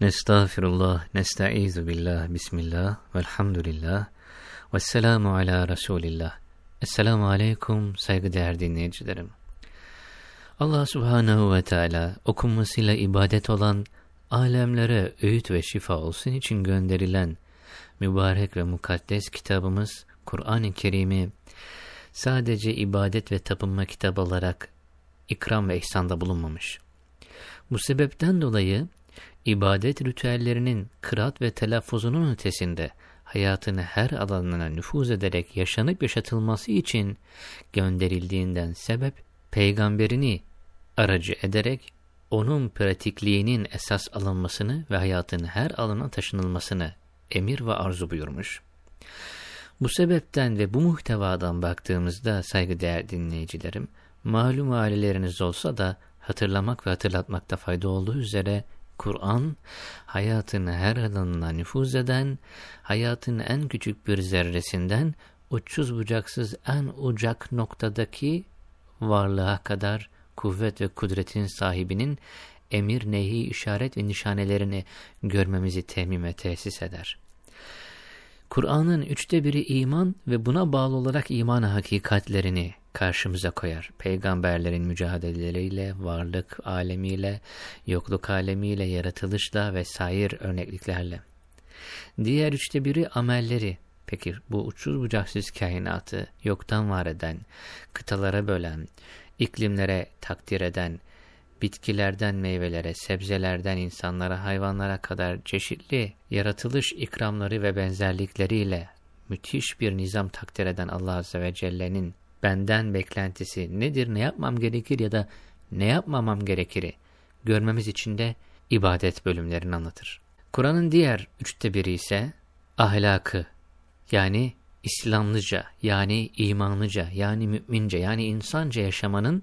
Nestağfirullah, nesta'izu billah, bismillah, velhamdülillah, vesselamu ala Resulillah. Esselamu aleyküm saygıdeğer dinleyicilerim. Allah subhanehu ve Teala okunmasıyla ibadet olan alemlere öğüt ve şifa olsun için gönderilen mübarek ve mukaddes kitabımız Kur'an-ı Kerim'i sadece ibadet ve tapınma kitabı olarak ikram ve ihsanda bulunmamış. Bu sebepten dolayı ibadet ritüellerinin kıraat ve telaffuzunun ötesinde hayatını her alanına nüfuz ederek yaşanıp yaşatılması için gönderildiğinden sebep peygamberini aracı ederek onun pratikliğinin esas alınmasını ve hayatın her alana taşınılmasını emir ve arzu buyurmuş. Bu sebepten ve bu muhtevadan baktığımızda saygıdeğer dinleyicilerim, malum aileleriniz olsa da hatırlamak ve hatırlatmakta fayda olduğu üzere Kur'an, hayatın her alanına nüfuz eden, hayatın en küçük bir zerresinden uçsuz bucaksız en ucak noktadaki varlığa kadar kuvvet ve kudretin sahibinin emir, nehi, işaret ve nişanelerini görmemizi temin ve tesis eder. Kur'an'ın üçte biri iman ve buna bağlı olarak iman hakikatlerini karşımıza koyar. Peygamberlerin mücadeleleriyle, varlık alemiyle, yokluk alemiyle, yaratılışla ve sair örnekliklerle. Diğer üçte biri amelleri. Peki bu uçsuz bucaksız kainatı yoktan var eden, kıtalara bölen, iklimlere takdir eden, bitkilerden meyvelere, sebzelerden insanlara, hayvanlara kadar çeşitli yaratılış ikramları ve benzerlikleriyle müthiş bir nizam takdir eden Allah Azze ve Celle'nin benden beklentisi nedir, ne yapmam gerekir ya da ne yapmamam gerekiri görmemiz için de ibadet bölümlerini anlatır. Kur'an'ın diğer üçte biri ise ahlakı yani İslamlıca yani imanlıca yani mümince yani insanca yaşamanın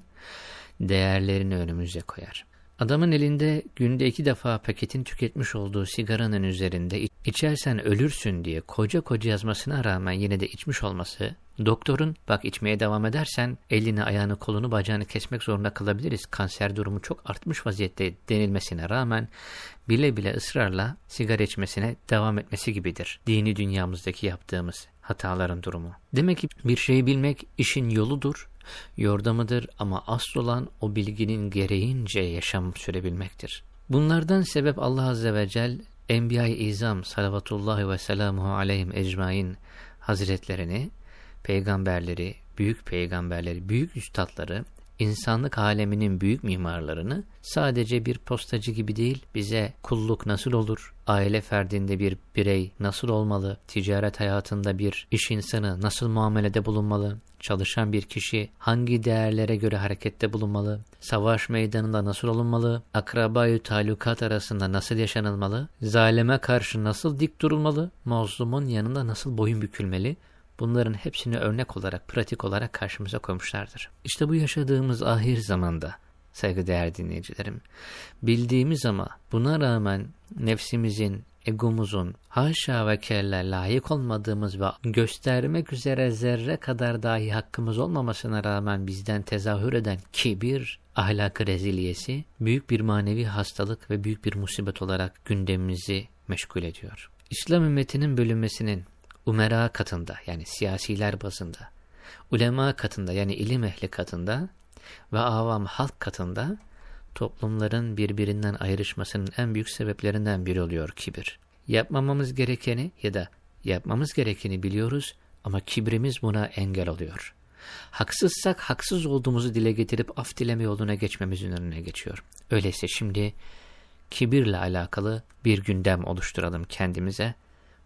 değerlerini önümüze koyar. Adamın elinde günde iki defa paketin tüketmiş olduğu sigaranın üzerinde içersen ölürsün diye koca koca yazmasına rağmen yine de içmiş olması, doktorun bak içmeye devam edersen elini ayağını kolunu bacağını kesmek zorunda kalabiliriz kanser durumu çok artmış vaziyette denilmesine rağmen bile bile ısrarla sigara içmesine devam etmesi gibidir. Dini dünyamızdaki yaptığımız hataların durumu. Demek ki bir şeyi bilmek işin yoludur yordamıdır ama asıl olan o bilginin gereğince yaşam sürebilmektir. Bunlardan sebep Allah Azze ve Celle Enbiya-i İzam salavatullahi ve selamuhu aleyhim ecmain hazretlerini, peygamberleri, büyük peygamberleri, büyük üstadları insanlık aleminin büyük mimarlarını sadece bir postacı gibi değil bize kulluk nasıl olur, aile ferdinde bir birey nasıl olmalı, ticaret hayatında bir iş insanı nasıl muamelede bulunmalı, çalışan bir kişi hangi değerlere göre harekette bulunmalı, savaş meydanında nasıl olunmalı, akrabayı talukat arasında nasıl yaşanılmalı, zalime karşı nasıl dik durulmalı, mazlumun yanında nasıl boyun bükülmeli, bunların hepsini örnek olarak, pratik olarak karşımıza koymuşlardır. İşte bu yaşadığımız ahir zamanda, saygıdeğer dinleyicilerim, bildiğimiz ama buna rağmen nefsimizin, egomuzun haşa ve kella layık olmadığımız ve göstermek üzere zerre kadar dahi hakkımız olmamasına rağmen bizden tezahür eden kibir, ahlakı reziliyesi büyük bir manevi hastalık ve büyük bir musibet olarak gündemimizi meşgul ediyor. İslam ümmetinin bölünmesinin umera katında yani siyasiler bazında, ulema katında yani ilim ehli katında ve avam halk katında toplumların birbirinden ayrışmasının en büyük sebeplerinden biri oluyor kibir. Yapmamamız gerekeni ya da yapmamız gerekeni biliyoruz ama kibrimiz buna engel oluyor. Haksızsak haksız olduğumuzu dile getirip af dileme yoluna geçmemizin önüne geçiyor. Öyleyse şimdi kibirle alakalı bir gündem oluşturalım kendimize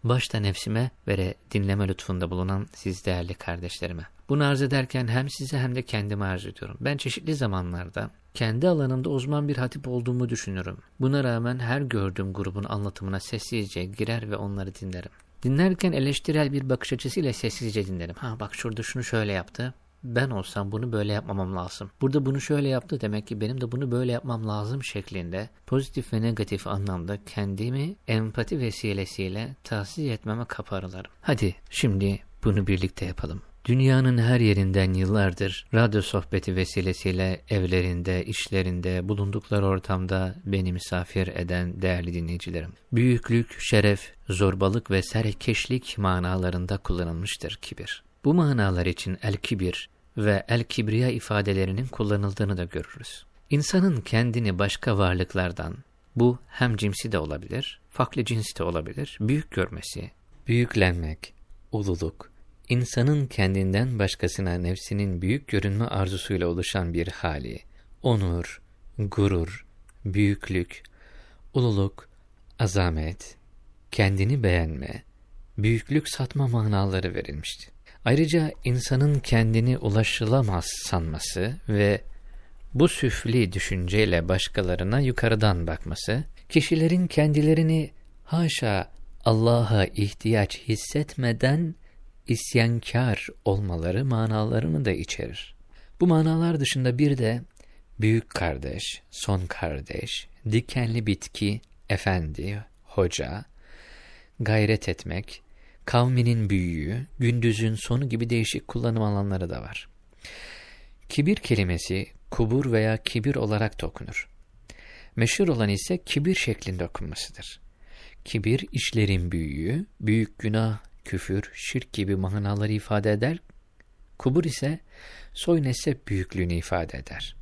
başta nefsime ve dinleme lütfunda bulunan siz değerli kardeşlerime. Bunu arz ederken hem size hem de kendime arz ediyorum. Ben çeşitli zamanlarda kendi alanımda uzman bir hatip olduğumu düşünürüm. Buna rağmen her gördüğüm grubun anlatımına sessizce girer ve onları dinlerim. Dinlerken eleştirel bir bakış açısıyla sessizce dinlerim. Ha bak şurada şunu şöyle yaptı, ben olsam bunu böyle yapmamam lazım. Burada bunu şöyle yaptı demek ki benim de bunu böyle yapmam lazım şeklinde pozitif ve negatif anlamda kendimi empati vesilesiyle tahsis etmeme kaparılarım. Hadi şimdi bunu birlikte yapalım. Dünyanın her yerinden yıllardır radyo sohbeti vesilesiyle evlerinde, işlerinde, bulundukları ortamda beni misafir eden değerli dinleyicilerim. Büyüklük, şeref, zorbalık ve serkeşlik manalarında kullanılmıştır kibir. Bu manalar için el-kibir ve el-kibriya ifadelerinin kullanıldığını da görürüz. İnsanın kendini başka varlıklardan, bu hem cimsi de olabilir, farklı cinsi de olabilir, büyük görmesi, büyüklenmek, ululuk, insanın kendinden başkasına nefsinin büyük görünme arzusuyla oluşan bir hali, onur, gurur, büyüklük, ululuk, azamet, kendini beğenme, büyüklük satma manaları verilmişti. Ayrıca insanın kendini ulaşılamaz sanması ve bu süfli düşünceyle başkalarına yukarıdan bakması, kişilerin kendilerini haşa Allah'a ihtiyaç hissetmeden isyankar olmaları manalarını da içerir. Bu manalar dışında bir de büyük kardeş, son kardeş, dikenli bitki, efendi, hoca, gayret etmek, kavminin büyüğü, gündüzün sonu gibi değişik kullanım alanları da var. Kibir kelimesi kubur veya kibir olarak da okunur. Meşhur olan ise kibir şeklinde okunmasıdır. Kibir işlerin büyüğü, büyük günah, küfür, şirk gibi manaları ifade eder. Kubur ise soy nesep büyüklüğünü ifade eder.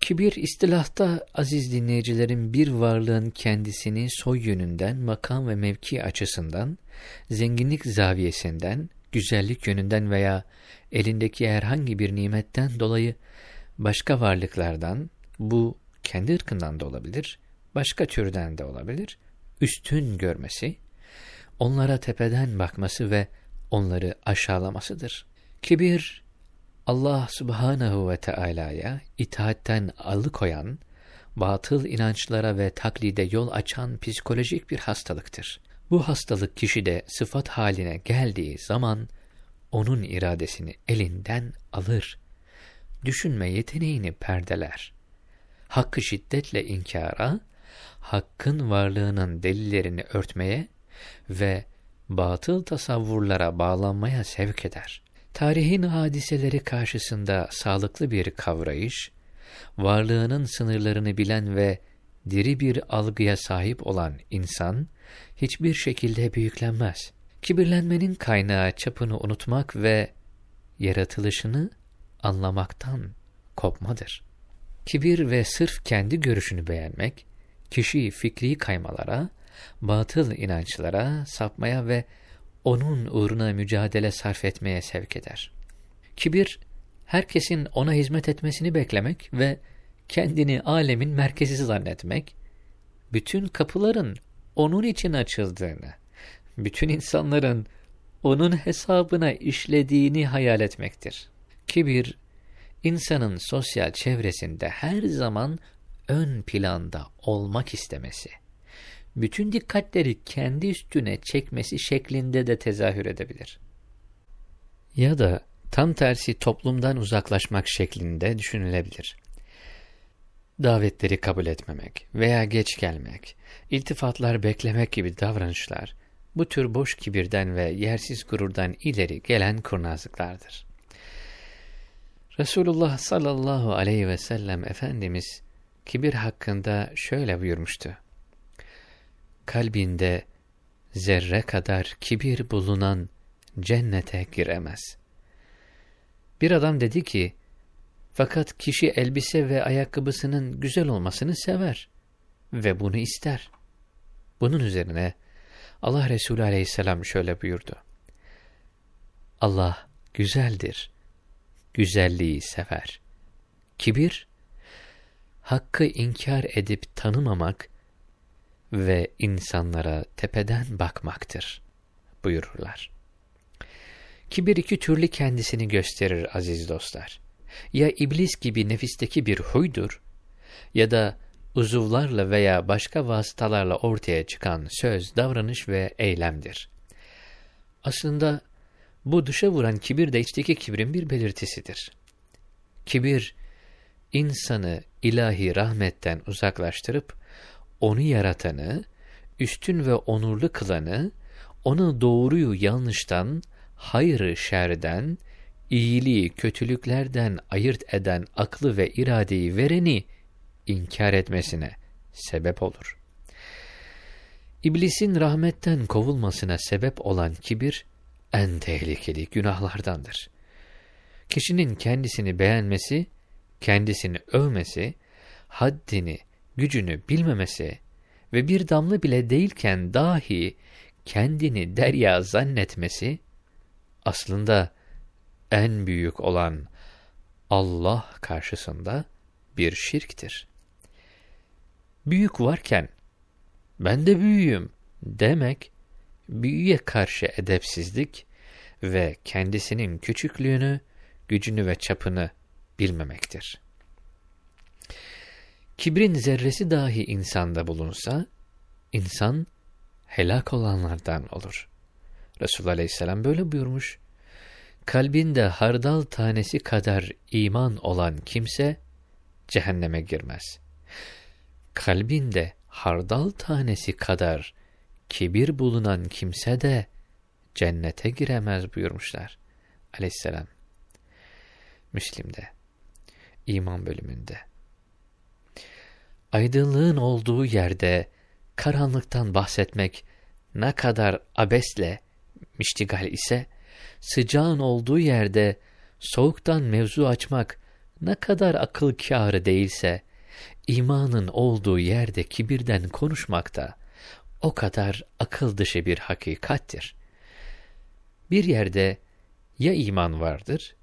Kibir istilahta aziz dinleyicilerin bir varlığın kendisini soy yönünden, makam ve mevki açısından, zenginlik zaviyesinden, güzellik yönünden veya elindeki herhangi bir nimetten dolayı başka varlıklardan, bu kendi ırkından da olabilir, başka türden de olabilir, üstün görmesi, onlara tepeden bakması ve onları aşağılamasıdır. Kibir, Allah subhanahu ve Teala'ya itaatten alıkoyan, batıl inançlara ve taklide yol açan psikolojik bir hastalıktır. Bu hastalık kişide sıfat haline geldiği zaman onun iradesini elinden alır. Düşünme yeteneğini perdeler. Hakkı şiddetle inkara, hakkın varlığının delillerini örtmeye ve batıl tasavvurlara bağlanmaya sevk eder. Tarihin hadiseleri karşısında sağlıklı bir kavrayış, varlığının sınırlarını bilen ve diri bir algıya sahip olan insan, hiçbir şekilde büyüklenmez. Kibirlenmenin kaynağı çapını unutmak ve yaratılışını anlamaktan kopmadır. Kibir ve sırf kendi görüşünü beğenmek, kişiyi fikri kaymalara, batıl inançlara sapmaya ve onun uğruna mücadele sarf etmeye sevk eder. Kibir, herkesin ona hizmet etmesini beklemek ve kendini alemin merkezi zannetmek, bütün kapıların onun için açıldığını, bütün insanların onun hesabına işlediğini hayal etmektir. Kibir, insanın sosyal çevresinde her zaman ön planda olmak istemesi, bütün dikkatleri kendi üstüne çekmesi şeklinde de tezahür edebilir. Ya da tam tersi toplumdan uzaklaşmak şeklinde düşünülebilir. Davetleri kabul etmemek veya geç gelmek, iltifatlar beklemek gibi davranışlar, bu tür boş kibirden ve yersiz gururdan ileri gelen kurnazlıklardır. Resulullah sallallahu aleyhi ve sellem Efendimiz, kibir hakkında şöyle buyurmuştu kalbinde zerre kadar kibir bulunan cennete giremez. Bir adam dedi ki, fakat kişi elbise ve ayakkabısının güzel olmasını sever ve bunu ister. Bunun üzerine Allah Resulü aleyhisselam şöyle buyurdu. Allah güzeldir, güzelliği sever. Kibir, hakkı inkar edip tanımamak ve insanlara tepeden bakmaktır buyururlar. Kibir iki türlü kendisini gösterir aziz dostlar. Ya iblis gibi nefisteki bir huydur ya da uzuvlarla veya başka vasıtalarla ortaya çıkan söz, davranış ve eylemdir. Aslında bu dışa vuran kibir de içteki kibrin bir belirtisidir. Kibir, insanı ilahi rahmetten uzaklaştırıp onu yaratanı, üstün ve onurlu kılanı, onu doğruyu yanlıştan, hayrı şerden, iyiliği kötülüklerden ayırt eden aklı ve iradeyi vereni inkar etmesine sebep olur. İblisin rahmetten kovulmasına sebep olan kibir en tehlikeli günahlardandır. Kişinin kendisini beğenmesi, kendisini övmesi, haddini, gücünü bilmemesi ve bir damla bile değilken dahi kendini derya zannetmesi, aslında en büyük olan Allah karşısında bir şirktir. Büyük varken, ben de büyüğüm demek, büyüye karşı edepsizlik ve kendisinin küçüklüğünü, gücünü ve çapını bilmemektir. Kibrin zerresi dahi insanda bulunsa, insan helak olanlardan olur. Resulullah Aleyhisselam böyle buyurmuş. Kalbinde hardal tanesi kadar iman olan kimse cehenneme girmez. Kalbinde hardal tanesi kadar kibir bulunan kimse de cennete giremez buyurmuşlar. Aleyhisselam. Müslim'de, iman bölümünde. Aydınlığın olduğu yerde karanlıktan bahsetmek ne kadar abesle miştigal ise, sıcağın olduğu yerde soğuktan mevzu açmak ne kadar akıl kârı değilse, imanın olduğu yerde kibirden konuşmakta o kadar akıl dışı bir hakikattir. Bir yerde ya iman vardır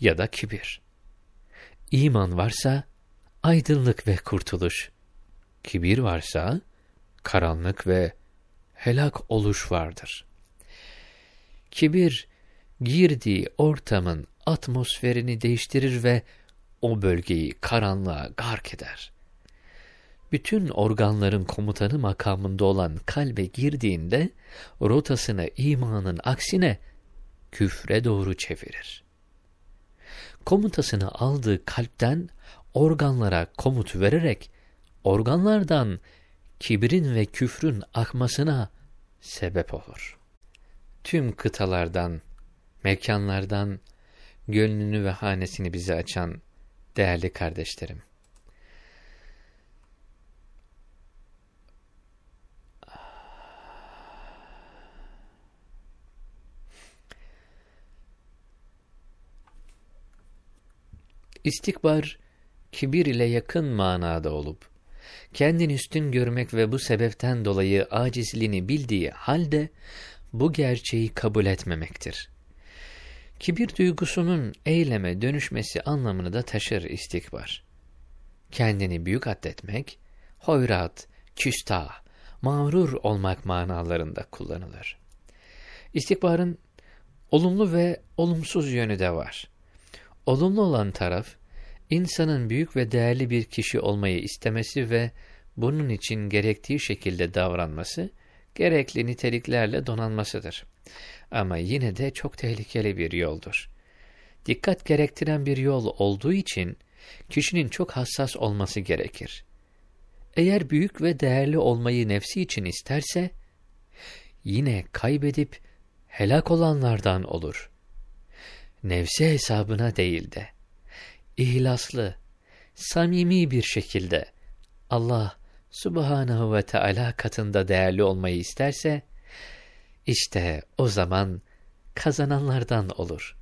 ya da kibir. İman varsa aydınlık ve kurtuluş. Kibir varsa karanlık ve helak oluş vardır. Kibir, girdiği ortamın atmosferini değiştirir ve o bölgeyi karanlığa gark eder. Bütün organların komutanı makamında olan kalbe girdiğinde, rotasını imanın aksine küfre doğru çevirir. Komutasını aldığı kalpten organlara komut vererek, organlardan kibrin ve küfrün akmasına sebep olur. Tüm kıtalardan, mekanlardan, gönlünü ve hanesini bize açan değerli kardeşlerim. İstikbar, kibir ile yakın manada olup, kendini üstün görmek ve bu sebepten dolayı acizliğini bildiği halde, bu gerçeği kabul etmemektir. Kibir duygusunun eyleme dönüşmesi anlamını da taşır istikbar. Kendini büyük addetmek, hoyrat, küstah, mağrur olmak manalarında kullanılır. İstikbarın olumlu ve olumsuz yönü de var. Olumlu olan taraf, insanın büyük ve değerli bir kişi olmayı istemesi ve bunun için gerektiği şekilde davranması, gerekli niteliklerle donanmasıdır. Ama yine de çok tehlikeli bir yoldur. Dikkat gerektiren bir yol olduğu için kişinin çok hassas olması gerekir. Eğer büyük ve değerli olmayı nefsi için isterse, yine kaybedip helak olanlardan olur. Nefsi hesabına değil de, ihlaslı, samimi bir şekilde Allah subhanahu ve Teala katında değerli olmayı isterse, işte o zaman kazananlardan olur.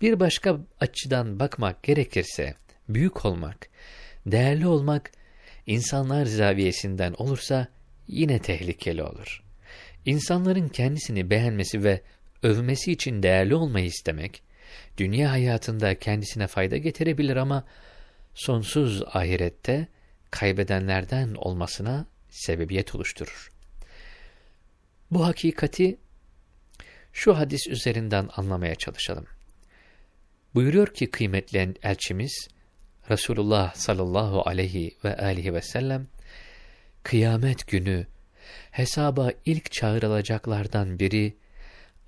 Bir başka açıdan bakmak gerekirse, büyük olmak, değerli olmak, insanlar zaviyesinden olursa yine tehlikeli olur. İnsanların kendisini beğenmesi ve övmesi için değerli olmayı istemek, dünya hayatında kendisine fayda getirebilir ama sonsuz ahirette kaybedenlerden olmasına sebebiyet oluşturur. Bu hakikati şu hadis üzerinden anlamaya çalışalım. Buyuruyor ki kıymetli elçimiz Resulullah sallallahu aleyhi ve aleyhi ve sellem kıyamet günü hesaba ilk çağrılacaklardan biri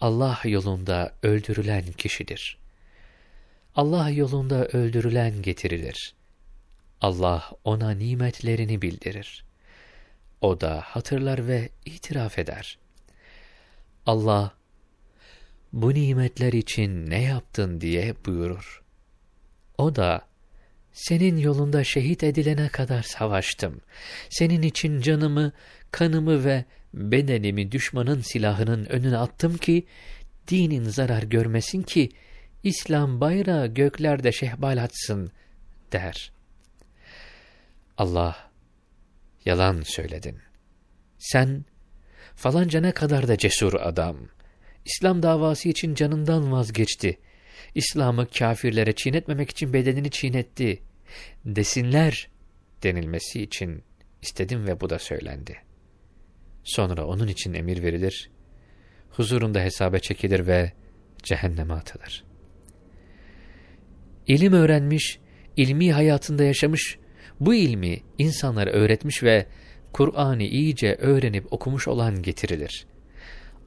Allah yolunda öldürülen kişidir. Allah yolunda öldürülen getirilir. Allah ona nimetlerini bildirir. O da hatırlar ve itiraf eder. Allah, bu nimetler için ne yaptın diye buyurur. O da, senin yolunda şehit edilene kadar savaştım. Senin için canımı, kanımı ve bedenimi düşmanın silahının önüne attım ki, dinin zarar görmesin ki, İslam bayrağı göklerde şehbal atsın, der. Allah, yalan söyledin. Sen, falanca ne kadar da cesur adam. İslam davası için canından vazgeçti. İslam'ı kafirlere çiğnetmemek için bedenini çiğnetti. Desinler denilmesi için istedim ve bu da söylendi. Sonra onun için emir verilir, huzurunda hesaba çekilir ve cehenneme atılır. İlim öğrenmiş, ilmi hayatında yaşamış, bu ilmi insanlara öğretmiş ve Kur'an'ı iyice öğrenip okumuş olan getirilir.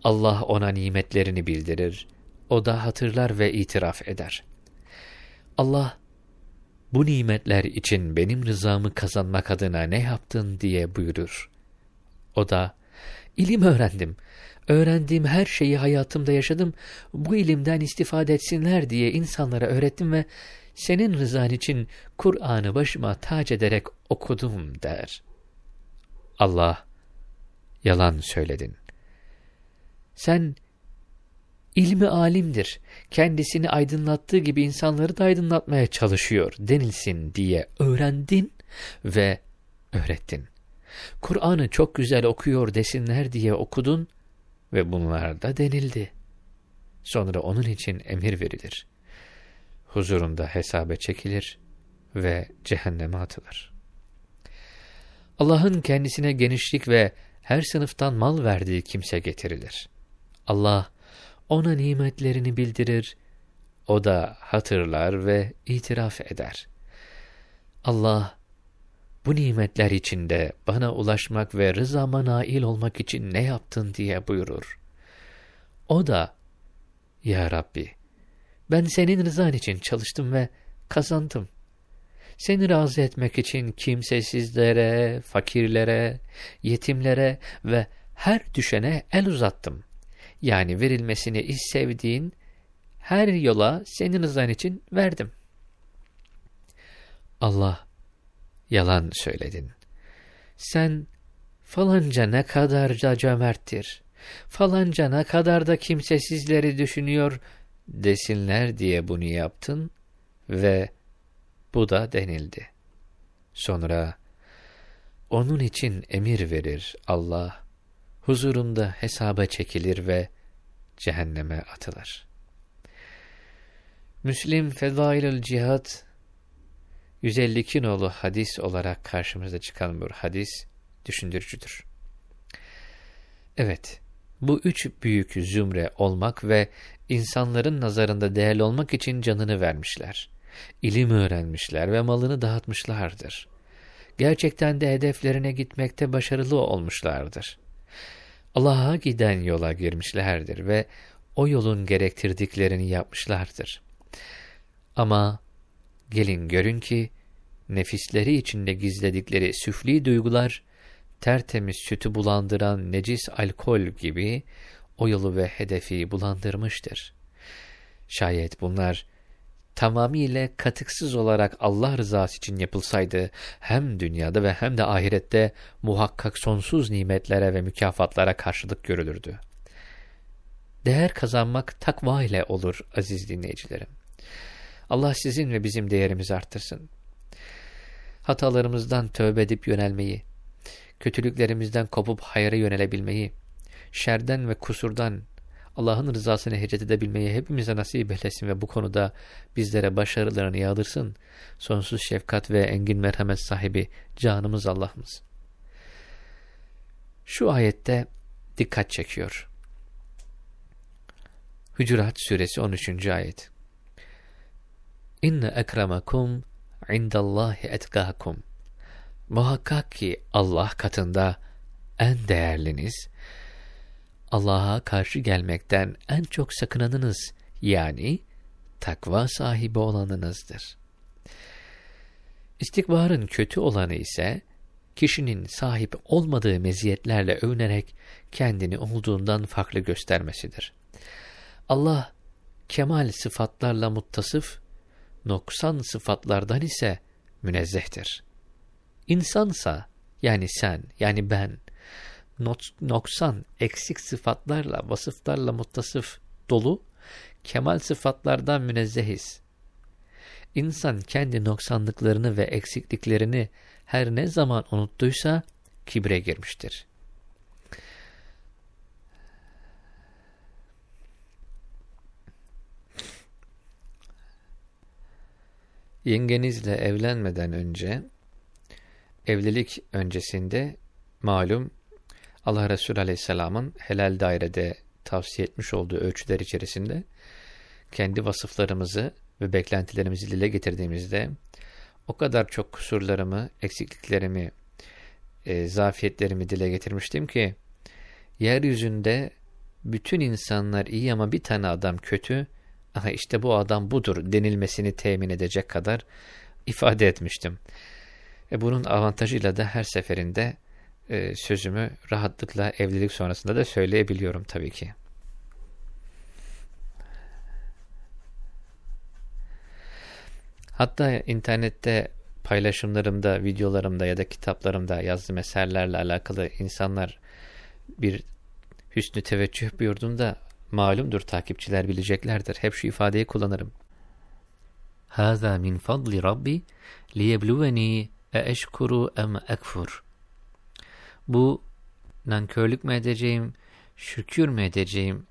Allah ona nimetlerini bildirir, o da hatırlar ve itiraf eder. Allah, bu nimetler için benim rızamı kazanmak adına ne yaptın diye buyurur. O da, ilim öğrendim, öğrendiğim her şeyi hayatımda yaşadım, bu ilimden istifade etsinler diye insanlara öğrettim ve senin rızan için Kur'an'ı başıma tac ederek okudum der. Allah, yalan söyledin. Sen, ilmi alimdir, kendisini aydınlattığı gibi insanları da aydınlatmaya çalışıyor denilsin diye öğrendin ve öğrettin. Kur'an'ı çok güzel okuyor desinler diye okudun ve bunlar da denildi. Sonra onun için emir verilir huzurunda hesabe çekilir ve cehenneme atılır. Allah'ın kendisine genişlik ve her sınıftan mal verdiği kimse getirilir. Allah ona nimetlerini bildirir, o da hatırlar ve itiraf eder. Allah, bu nimetler içinde bana ulaşmak ve rızama nail olmak için ne yaptın diye buyurur. O da, Ya Rabbi, ben senin rızan için çalıştım ve kazandım. Seni razı etmek için kimsesizlere, fakirlere, yetimlere ve her düşene el uzattım. Yani verilmesini sevdiğin her yola senin rızan için verdim. Allah, yalan söyledin. Sen falanca ne kadar da cömerttir, falanca ne kadar da kimsesizleri düşünüyor desinler diye bunu yaptın ve bu da denildi. Sonra onun için emir verir Allah, huzurunda hesaba çekilir ve cehenneme atılır. Müslim Fedailül Cihat 152 nolu hadis olarak karşımıza çıkan bir hadis düşündürücüdür. Evet, bu üç büyük zümre olmak ve insanların nazarında değerli olmak için canını vermişler. İlim öğrenmişler ve malını dağıtmışlardır. Gerçekten de hedeflerine gitmekte başarılı olmuşlardır. Allah'a giden yola girmişlerdir ve o yolun gerektirdiklerini yapmışlardır. Ama gelin görün ki, nefisleri içinde gizledikleri süfli duygular, tertemiz sütü bulandıran necis alkol gibi o yolu ve hedefi bulandırmıştır. Şayet bunlar tamamıyla katıksız olarak Allah rızası için yapılsaydı hem dünyada ve hem de ahirette muhakkak sonsuz nimetlere ve mükafatlara karşılık görülürdü. Değer kazanmak takva ile olur aziz dinleyicilerim. Allah sizin ve bizim değerimizi arttırsın. Hatalarımızdan tövbe edip yönelmeyi, kötülüklerimizden kopup hayra yönelebilmeyi, şerden ve kusurdan Allah'ın rızasını hicret edebilmeyi hepimize nasip eylesin ve bu konuda bizlere başarılarını yağdırsın. Sonsuz şefkat ve engin merhamet sahibi canımız Allah'ımız. Şu ayette dikkat çekiyor. Hücurat suresi 13. ayet. İnne ekremakum indallahi etkakum. Muhakkak ki Allah katında en değerliniz, Allah'a karşı gelmekten en çok sakınanınız yani takva sahibi olanınızdır. İstikbarın kötü olanı ise kişinin sahip olmadığı meziyetlerle övünerek kendini olduğundan farklı göstermesidir. Allah kemal sıfatlarla muttasıf, noksan sıfatlardan ise münezzehtir. İnsansa, yani sen, yani ben, noksan, eksik sıfatlarla, vasıflarla muttasıf dolu, kemal sıfatlardan münezzehiz. İnsan kendi noksanlıklarını ve eksikliklerini her ne zaman unuttuysa kibre girmiştir. Yengenizle evlenmeden önce, evlilik öncesinde malum Allah Resulü Aleyhisselam'ın helal dairede tavsiye etmiş olduğu ölçüler içerisinde kendi vasıflarımızı ve beklentilerimizi dile getirdiğimizde o kadar çok kusurlarımı, eksikliklerimi, e, zafiyetlerimi dile getirmiştim ki yeryüzünde bütün insanlar iyi ama bir tane adam kötü, aha işte bu adam budur denilmesini temin edecek kadar ifade etmiştim. E bunun avantajıyla da her seferinde e, sözümü rahatlıkla evlilik sonrasında da söyleyebiliyorum tabii ki. Hatta internette paylaşımlarımda, videolarımda ya da kitaplarımda yazdığım eserlerle alakalı insanlar bir hüsnü teveccüh buyurduğunda malumdur takipçiler bileceklerdir. Hep şu ifadeyi kullanırım. Hâzâ min fadli rabbi liyebluvenî eşkuru em ekfur. Bu nankörlük mü edeceğim, şükür mü edeceğim,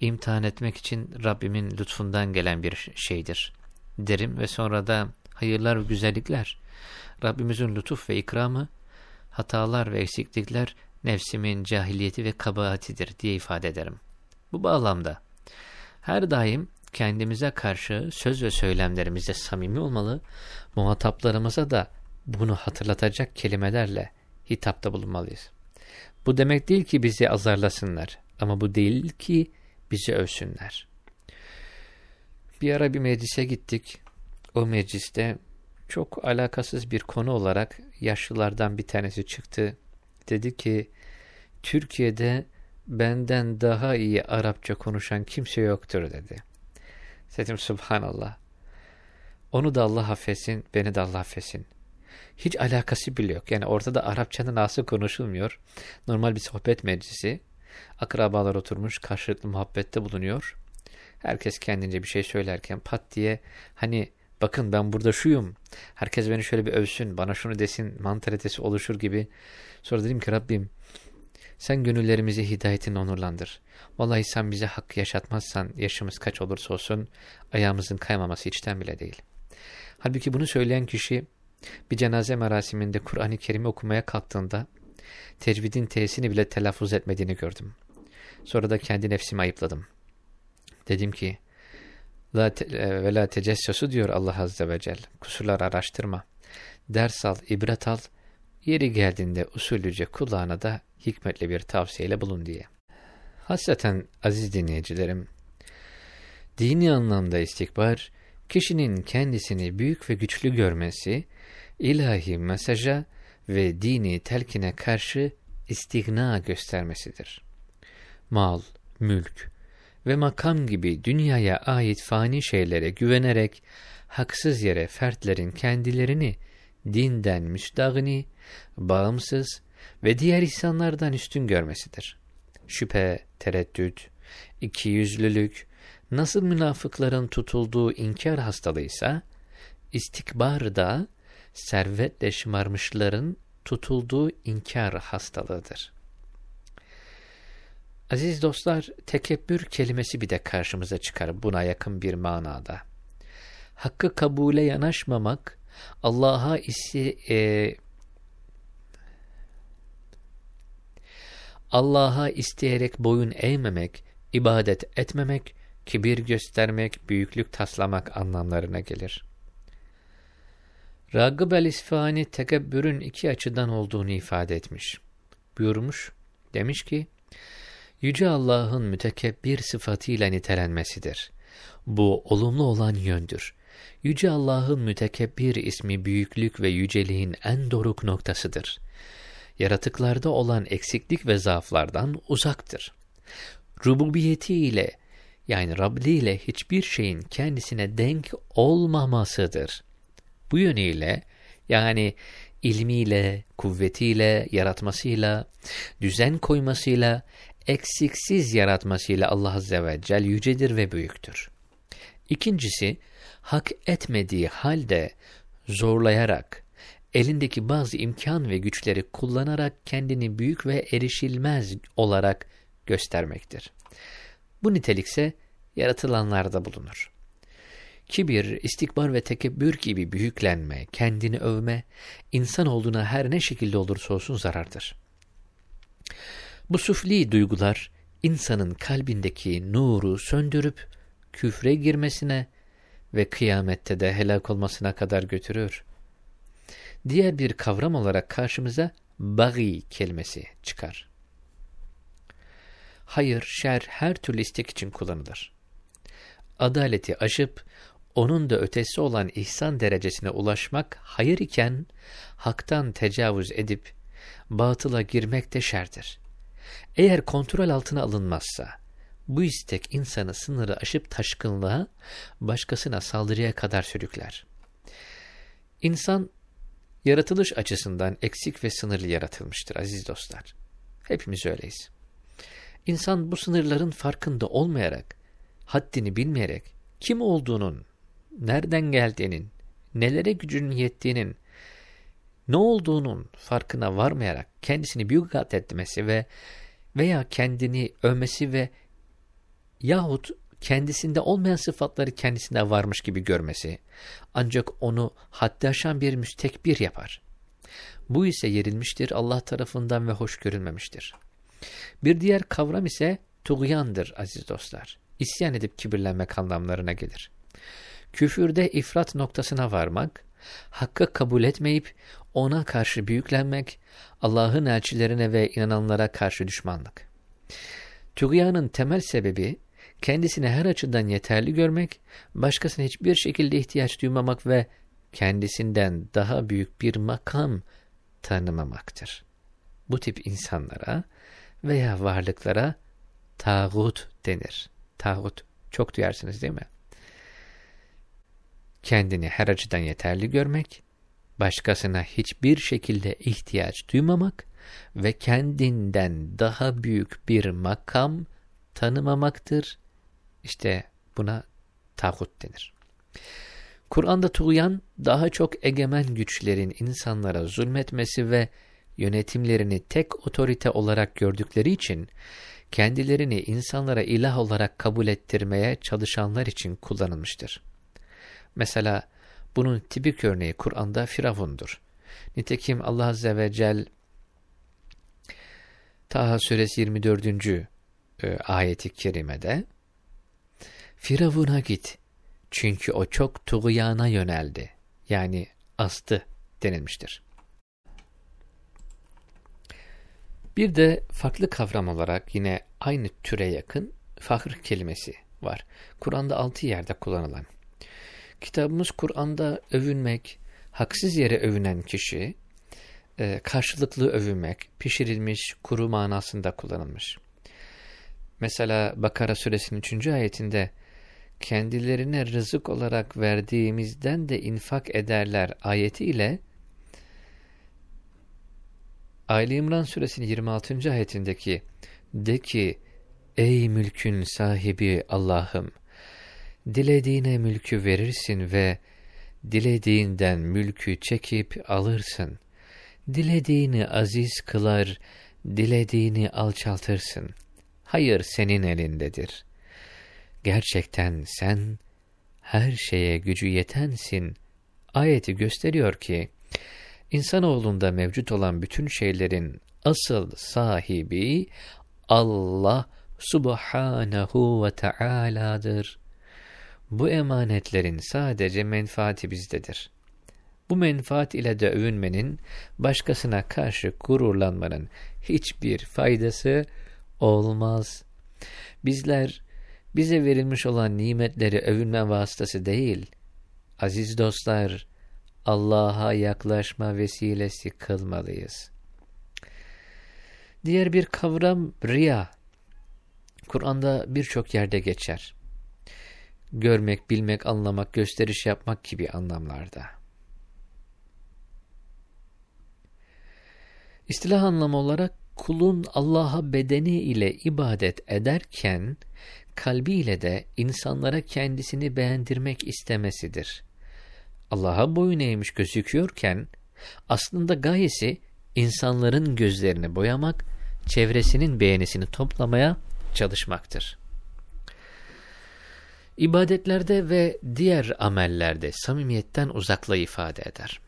imtihan etmek için Rabbimin lütfundan gelen bir şeydir derim ve sonra da hayırlar ve güzellikler, Rabbimizin lütuf ve ikramı, hatalar ve eksiklikler nefsimin cahiliyeti ve kabahatidir diye ifade ederim. Bu bağlamda her daim kendimize karşı söz ve söylemlerimizde samimi olmalı, muhataplarımıza da bunu hatırlatacak kelimelerle hitapta bulunmalıyız. Bu demek değil ki bizi azarlasınlar ama bu değil ki bizi övsünler. Bir ara bir meclise gittik. O mecliste çok alakasız bir konu olarak yaşlılardan bir tanesi çıktı. Dedi ki Türkiye'de benden daha iyi Arapça konuşan kimse yoktur dedi. Dedim subhanallah. Onu da Allah affetsin, beni de Allah affetsin. Hiç alakası bile yok. Yani ortada Arapçanın nasıl konuşulmuyor. Normal bir sohbet meclisi. Akrabalar oturmuş karşılıklı muhabbette bulunuyor. Herkes kendince bir şey söylerken pat diye hani bakın ben burada şuyum. Herkes beni şöyle bir övsün, bana şunu desin mantalitesi oluşur gibi. Sonra dedim ki Rabbim sen gönüllerimizi hidayetinle onurlandır. Vallahi sen bize hakkı yaşatmazsan yaşımız kaç olursa olsun ayağımızın kaymaması içten bile değil. Halbuki bunu söyleyen kişi bir cenaze merasiminde Kur'an-ı Kerim'i okumaya kalktığında tecvidin T'sini bile telaffuz etmediğini gördüm. Sonra da kendi nefsimi ayıpladım. Dedim ki e, ve la tecessusu diyor Allah Azze ve Celle. Kusurlar araştırma. Ders al, ibret al. Yeri geldiğinde usulüce kulağına da hikmetli bir tavsiyeyle bulun diye. Hasreten aziz dinleyicilerim, dini anlamda istikbar, kişinin kendisini büyük ve güçlü görmesi, ilahi mesaja ve dini telkine karşı istigna göstermesidir. Mal, mülk, ve makam gibi dünyaya ait fani şeylere güvenerek haksız yere fertlerin kendilerini dinden müstahni, bağımsız ve diğer insanlardan üstün görmesidir. Şüphe, tereddüt, ikiyüzlülük, nasıl münafıkların tutulduğu inkar hastalığıysa, istikbar da servetle şımarmışların tutulduğu inkar hastalığıdır. Aziz dostlar, tekebbür kelimesi bir de karşımıza çıkar buna yakın bir manada. Hakkı kabule yanaşmamak, Allah'a isi, e, Allah'a isteyerek boyun eğmemek, ibadet etmemek, kibir göstermek, büyüklük taslamak anlamlarına gelir. Ragıb el-İsfahani tekebbürün iki açıdan olduğunu ifade etmiş. Buyurmuş, demiş ki, Yüce Allah'ın mütekebbir sıfatıyla nitelenmesidir. Bu olumlu olan yöndür. Yüce Allah'ın mütekebbir ismi büyüklük ve yüceliğin en doruk noktasıdır. Yaratıklarda olan eksiklik ve zaaflardan uzaktır. Rububiyeti ile Yani Rabbi ile hiçbir şeyin kendisine denk olmamasıdır. Bu yönüyle yani ilmiyle, kuvvetiyle, yaratmasıyla, düzen koymasıyla, eksiksiz yaratmasıyla Allah Azze ve Celle yücedir ve büyüktür. İkincisi, hak etmediği halde zorlayarak, elindeki bazı imkan ve güçleri kullanarak kendini büyük ve erişilmez olarak göstermektir. Bu nitelikse yaratılanlarda bulunur. Kibir, istikbar ve tekebbür gibi büyüklenme, kendini övme, insan olduğuna her ne şekilde olursa olsun zarardır. Bu sufli duygular, insanın kalbindeki nuru söndürüp, küfre girmesine ve kıyamette de helak olmasına kadar götürür. Diğer bir kavram olarak karşımıza bagi kelimesi çıkar. Hayır, şer her türlü istek için kullanılır. Adaleti aşıp, onun da ötesi olan ihsan derecesine ulaşmak hayır iken, haktan tecavüz edip, batıla girmek de şerdir. Eğer kontrol altına alınmazsa, bu istek insanı sınırı aşıp taşkınlığa, başkasına saldırıya kadar sürükler. İnsan, yaratılış açısından eksik ve sınırlı yaratılmıştır aziz dostlar. Hepimiz öyleyiz. İnsan bu sınırların farkında olmayarak, haddini bilmeyerek, kim olduğunun, nereden geldiğinin, nelere gücünün yettiğinin, ne olduğunun farkına varmayarak kendisini büyük etmesi ve veya kendini övmesi ve yahut kendisinde olmayan sıfatları kendisinde varmış gibi görmesi ancak onu haddi aşan bir müstekbir yapar. Bu ise yerilmiştir Allah tarafından ve hoş görülmemiştir. Bir diğer kavram ise tuğyandır aziz dostlar. İsyan edip kibirlenmek anlamlarına gelir. Küfürde ifrat noktasına varmak, hakkı kabul etmeyip ona karşı büyüklenmek, Allah'ın elçilerine ve inananlara karşı düşmanlık. Tuğyanın temel sebebi, kendisini her açıdan yeterli görmek, başkasına hiçbir şekilde ihtiyaç duymamak ve kendisinden daha büyük bir makam tanımamaktır. Bu tip insanlara veya varlıklara tağut denir. Tağut çok duyarsınız değil mi? Kendini her açıdan yeterli görmek, başkasına hiçbir şekilde ihtiyaç duymamak ve kendinden daha büyük bir makam tanımamaktır. İşte buna tağut denir. Kur'an'da tuğyan daha çok egemen güçlerin insanlara zulmetmesi ve yönetimlerini tek otorite olarak gördükleri için kendilerini insanlara ilah olarak kabul ettirmeye çalışanlar için kullanılmıştır. Mesela bunun tipik örneği Kur'an'da Firavun'dur. Nitekim Allah Azze ve Celle Taha suresi 24. E, ayeti kerimede Firavun'a git çünkü o çok tuğyana yöneldi yani astı denilmiştir. Bir de farklı kavram olarak yine aynı türe yakın fahır kelimesi var. Kur'an'da altı yerde kullanılan. Kitabımız Kur'an'da övünmek, haksız yere övünen kişi, e, karşılıklı övünmek, pişirilmiş, kuru manasında kullanılmış. Mesela Bakara suresinin 3. ayetinde kendilerine rızık olarak verdiğimizden de infak ederler ayeti ile Ali İmran suresinin 26. ayetindeki de ki ey mülkün sahibi Allah'ım dilediğine mülkü verirsin ve dilediğinden mülkü çekip alırsın. Dilediğini aziz kılar, dilediğini alçaltırsın. Hayır senin elindedir. Gerçekten sen her şeye gücü yetensin. Ayeti gösteriyor ki, insanoğlunda mevcut olan bütün şeylerin asıl sahibi Allah subhanahu ve Taala'dır. Bu emanetlerin sadece menfaati bizdedir. Bu menfaat ile de övünmenin, başkasına karşı gururlanmanın hiçbir faydası olmaz. Bizler, bize verilmiş olan nimetleri övünme vasıtası değil, aziz dostlar, Allah'a yaklaşma vesilesi kılmalıyız. Diğer bir kavram riya. Kur'an'da birçok yerde geçer. görmek, bilmek, anlamak, gösteriş yapmak gibi anlamlarda. İstilah anlamı olarak kulun Allah'a bedeni ile ibadet ederken kalbiyle de insanlara kendisini beğendirmek istemesidir. Allah'a boyun eğmiş gözüküyorken aslında gayesi insanların gözlerini boyamak, çevresinin beğenisini toplamaya çalışmaktır. İbadetlerde ve diğer amellerde samimiyetten uzaklığı ifade eder.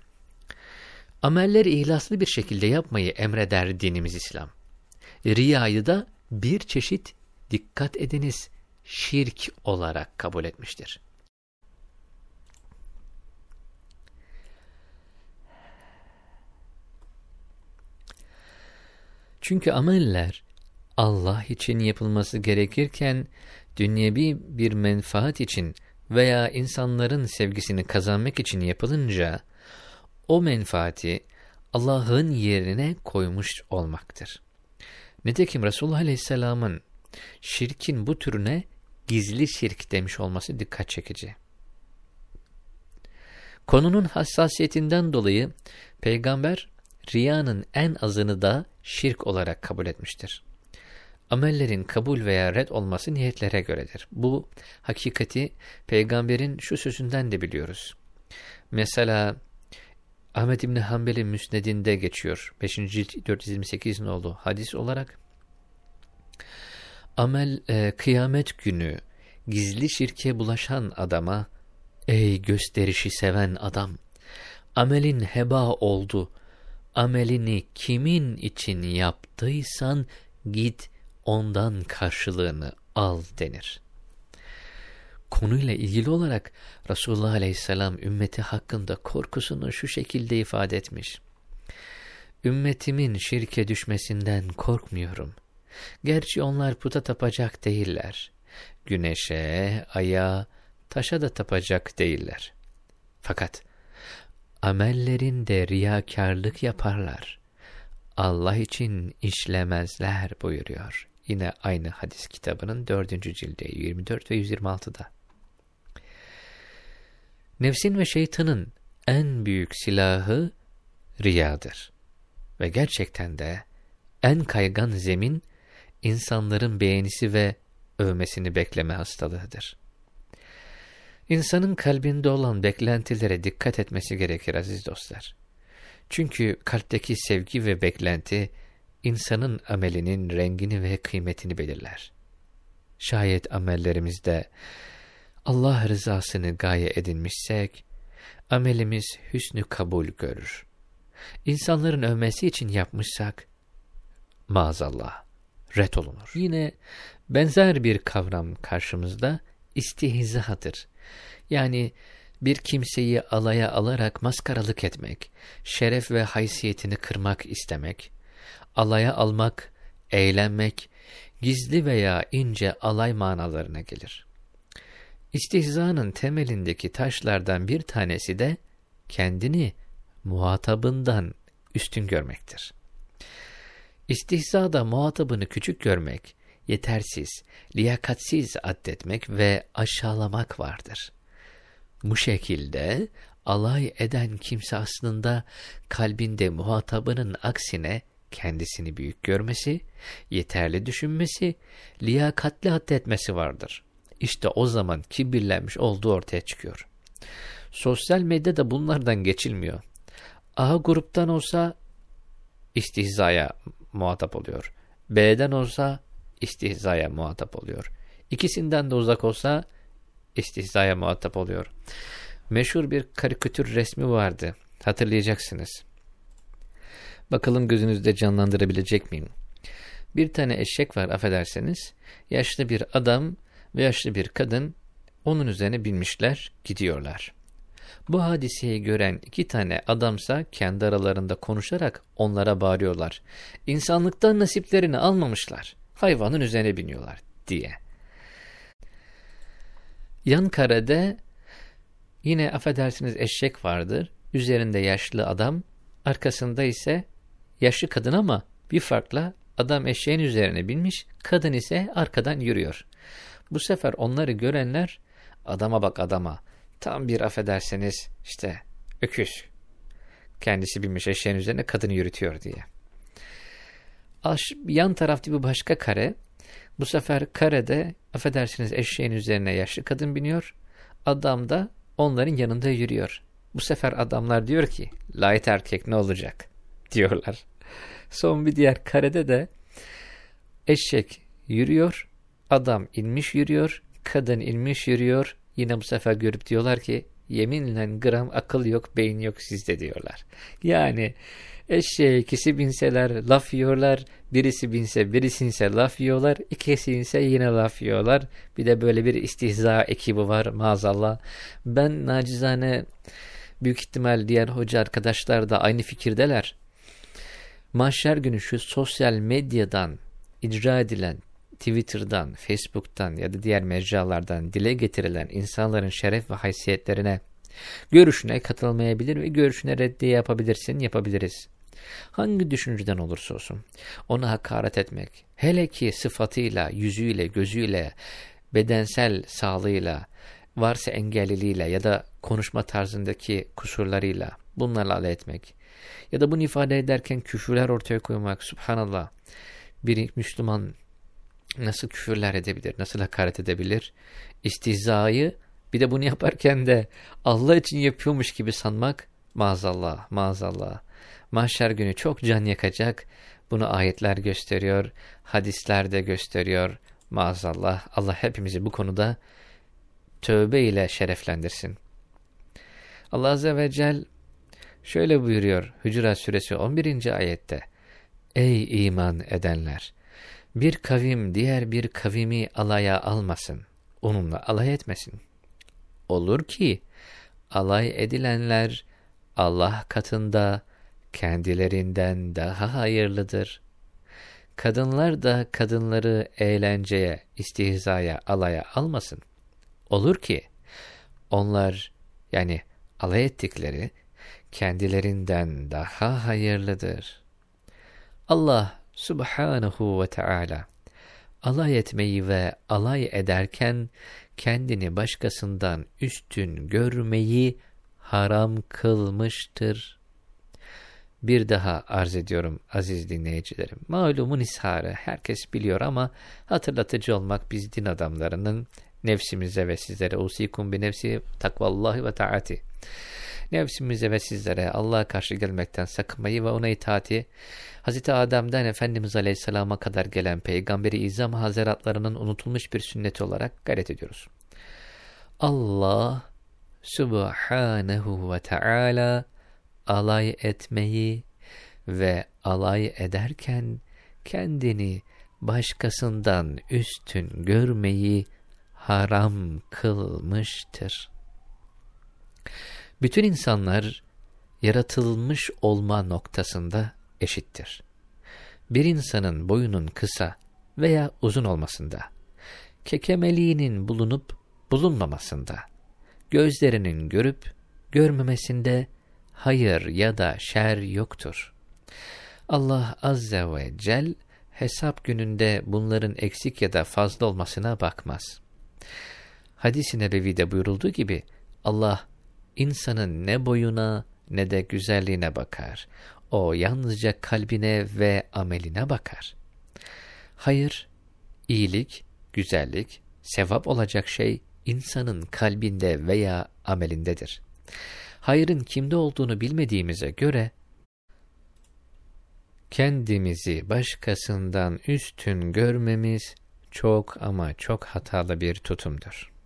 Amelleri ihlaslı bir şekilde yapmayı emreder dinimiz İslam. Riyayı da bir çeşit dikkat ediniz şirk olarak kabul etmiştir. Çünkü ameller Allah için yapılması gerekirken dünyevi bir menfaat için veya insanların sevgisini kazanmak için yapılınca o menfaati Allah'ın yerine koymuş olmaktır. Nitekim Resulullah Aleyhisselam'ın şirkin bu türüne gizli şirk demiş olması dikkat çekici. Konunun hassasiyetinden dolayı peygamber riyanın en azını da şirk olarak kabul etmiştir. Amellerin kabul veya red olması niyetlere göredir. Bu hakikati peygamberin şu sözünden de biliyoruz. Mesela Ahmet İbni Hanbel'in müsnedinde geçiyor. 5. cilt 428 oldu hadis olarak. Amel e, kıyamet günü gizli şirke bulaşan adama ey gösterişi seven adam amelin heba oldu amelini kimin için yaptıysan git ondan karşılığını al denir. Konuyla ilgili olarak Resulullah Aleyhisselam ümmeti hakkında korkusunu şu şekilde ifade etmiş. Ümmetimin şirke düşmesinden korkmuyorum. Gerçi onlar puta tapacak değiller. Güneşe, aya, taşa da tapacak değiller. Fakat amellerinde riyakarlık yaparlar. Allah için işlemezler buyuruyor. Yine aynı hadis kitabının dördüncü cilde 24 ve 126'da. Nefsin ve şeytanın en büyük silahı riyadır. Ve gerçekten de en kaygan zemin insanların beğenisi ve övmesini bekleme hastalığıdır. İnsanın kalbinde olan beklentilere dikkat etmesi gerekir aziz dostlar. Çünkü kalpteki sevgi ve beklenti insanın amelinin rengini ve kıymetini belirler. Şayet amellerimizde Allah rızasını gaye edinmişsek, amelimiz hüsnü kabul görür. İnsanların övmesi için yapmışsak, maazallah, ret olunur. Yine benzer bir kavram karşımızda istihzadır. Yani bir kimseyi alaya alarak maskaralık etmek, şeref ve haysiyetini kırmak istemek, alaya almak, eğlenmek, gizli veya ince alay manalarına gelir. İstihzanın temelindeki taşlardan bir tanesi de kendini muhatabından üstün görmektir. İstihzada muhatabını küçük görmek, yetersiz, liyakatsiz addetmek ve aşağılamak vardır. Bu şekilde alay eden kimse aslında kalbinde muhatabının aksine kendisini büyük görmesi, yeterli düşünmesi, liyakatli addetmesi vardır. İşte o zaman kibirlenmiş olduğu ortaya çıkıyor. Sosyal medyada bunlardan geçilmiyor. A gruptan olsa istihzaya muhatap oluyor. B'den olsa istihzaya muhatap oluyor. İkisinden de uzak olsa istihzaya muhatap oluyor. Meşhur bir karikatür resmi vardı. Hatırlayacaksınız. Bakalım gözünüzde canlandırabilecek miyim? Bir tane eşek var affederseniz. Yaşlı bir adam ve yaşlı bir kadın onun üzerine binmişler, gidiyorlar. Bu hadiseyi gören iki tane adamsa kendi aralarında konuşarak onlara bağırıyorlar. İnsanlıktan nasiplerini almamışlar. Hayvanın üzerine biniyorlar diye. Yan karede yine affedersiniz eşek vardır. Üzerinde yaşlı adam, arkasında ise yaşlı kadın ama bir farkla adam eşeğin üzerine binmiş, kadın ise arkadan yürüyor. Bu sefer onları görenler Adama bak adama. Tam bir affederseniz işte öküz. Kendisi binmiş eşeğin üzerine kadını yürütüyor diye. Aş, yan tarafta bir başka kare. Bu sefer karede affedersiniz eşeğin üzerine yaşlı kadın biniyor. Adam da onların yanında yürüyor. Bu sefer adamlar diyor ki light erkek ne olacak diyorlar. Son bir diğer karede de eşek yürüyor, adam inmiş yürüyor, kadın inmiş yürüyor. Yine bu sefer görüp diyorlar ki yeminle gram akıl yok, beyin yok sizde diyorlar. Yani eşeğe ikisi binseler laf yiyorlar, birisi binse birisi inse laf yiyorlar, ikisi inse yine laf yiyorlar. Bir de böyle bir istihza ekibi var maazallah. Ben nacizane büyük ihtimal diğer hoca arkadaşlar da aynı fikirdeler. Mahşer günü şu sosyal medyadan icra edilen Twitter'dan, Facebook'tan ya da diğer mecralardan dile getirilen insanların şeref ve haysiyetlerine, görüşüne katılmayabilir ve görüşüne reddiye yapabilirsin, yapabiliriz. Hangi düşünceden olursa olsun, ona hakaret etmek, hele ki sıfatıyla, yüzüyle, gözüyle, bedensel sağlığıyla, varsa engelliliğiyle ya da konuşma tarzındaki kusurlarıyla bunlarla alay etmek ya da bunu ifade ederken küfürler ortaya koymak, subhanallah, bir Müslüman nasıl küfürler edebilir, nasıl hakaret edebilir? İstihzayı bir de bunu yaparken de Allah için yapıyormuş gibi sanmak maazallah, maazallah. Mahşer günü çok can yakacak. Bunu ayetler gösteriyor, hadisler de gösteriyor. Maazallah Allah hepimizi bu konuda tövbe ile şereflendirsin. Allah Azze ve Celle şöyle buyuruyor Hücurat Suresi 11. ayette. Ey iman edenler! Bir kavim diğer bir kavimi alaya almasın, onunla alay etmesin. Olur ki alay edilenler Allah katında kendilerinden daha hayırlıdır. Kadınlar da kadınları eğlenceye, istihzaya, alaya almasın. Olur ki onlar yani alay ettikleri kendilerinden daha hayırlıdır. Allah subhanahu ve Teala alay etmeyi ve alay ederken kendini başkasından üstün görmeyi haram kılmıştır. Bir daha arz ediyorum aziz dinleyicilerim. Malumun isharı herkes biliyor ama hatırlatıcı olmak biz din adamlarının nefsimize ve sizlere usikum bi nefsi takvallahi ve taati. Nefsimize ve sizlere Allah'a karşı gelmekten sakınmayı ve ona itaati, Hz. Adem'den Efendimiz Aleyhisselam'a kadar gelen Peygamberi İzam Hazaratlarının unutulmuş bir sünneti olarak gayret ediyoruz. Allah Subhanahu ve Teala alay etmeyi ve alay ederken kendini başkasından üstün görmeyi haram kılmıştır. Bütün insanlar yaratılmış olma noktasında eşittir. Bir insanın boyunun kısa veya uzun olmasında, kekemeliğinin bulunup bulunmamasında, gözlerinin görüp görmemesinde hayır ya da şer yoktur. Allah Azze ve Cel hesap gününde bunların eksik ya da fazla olmasına bakmaz. Hadis-i Nebevi'de buyurulduğu gibi Allah insanın ne boyuna ne de güzelliğine bakar. O yalnızca kalbine ve ameline bakar. Hayır, iyilik, güzellik, sevap olacak şey insanın kalbinde veya amelindedir. Hayırın kimde olduğunu bilmediğimize göre, kendimizi başkasından üstün görmemiz çok ama çok hatalı bir tutumdur.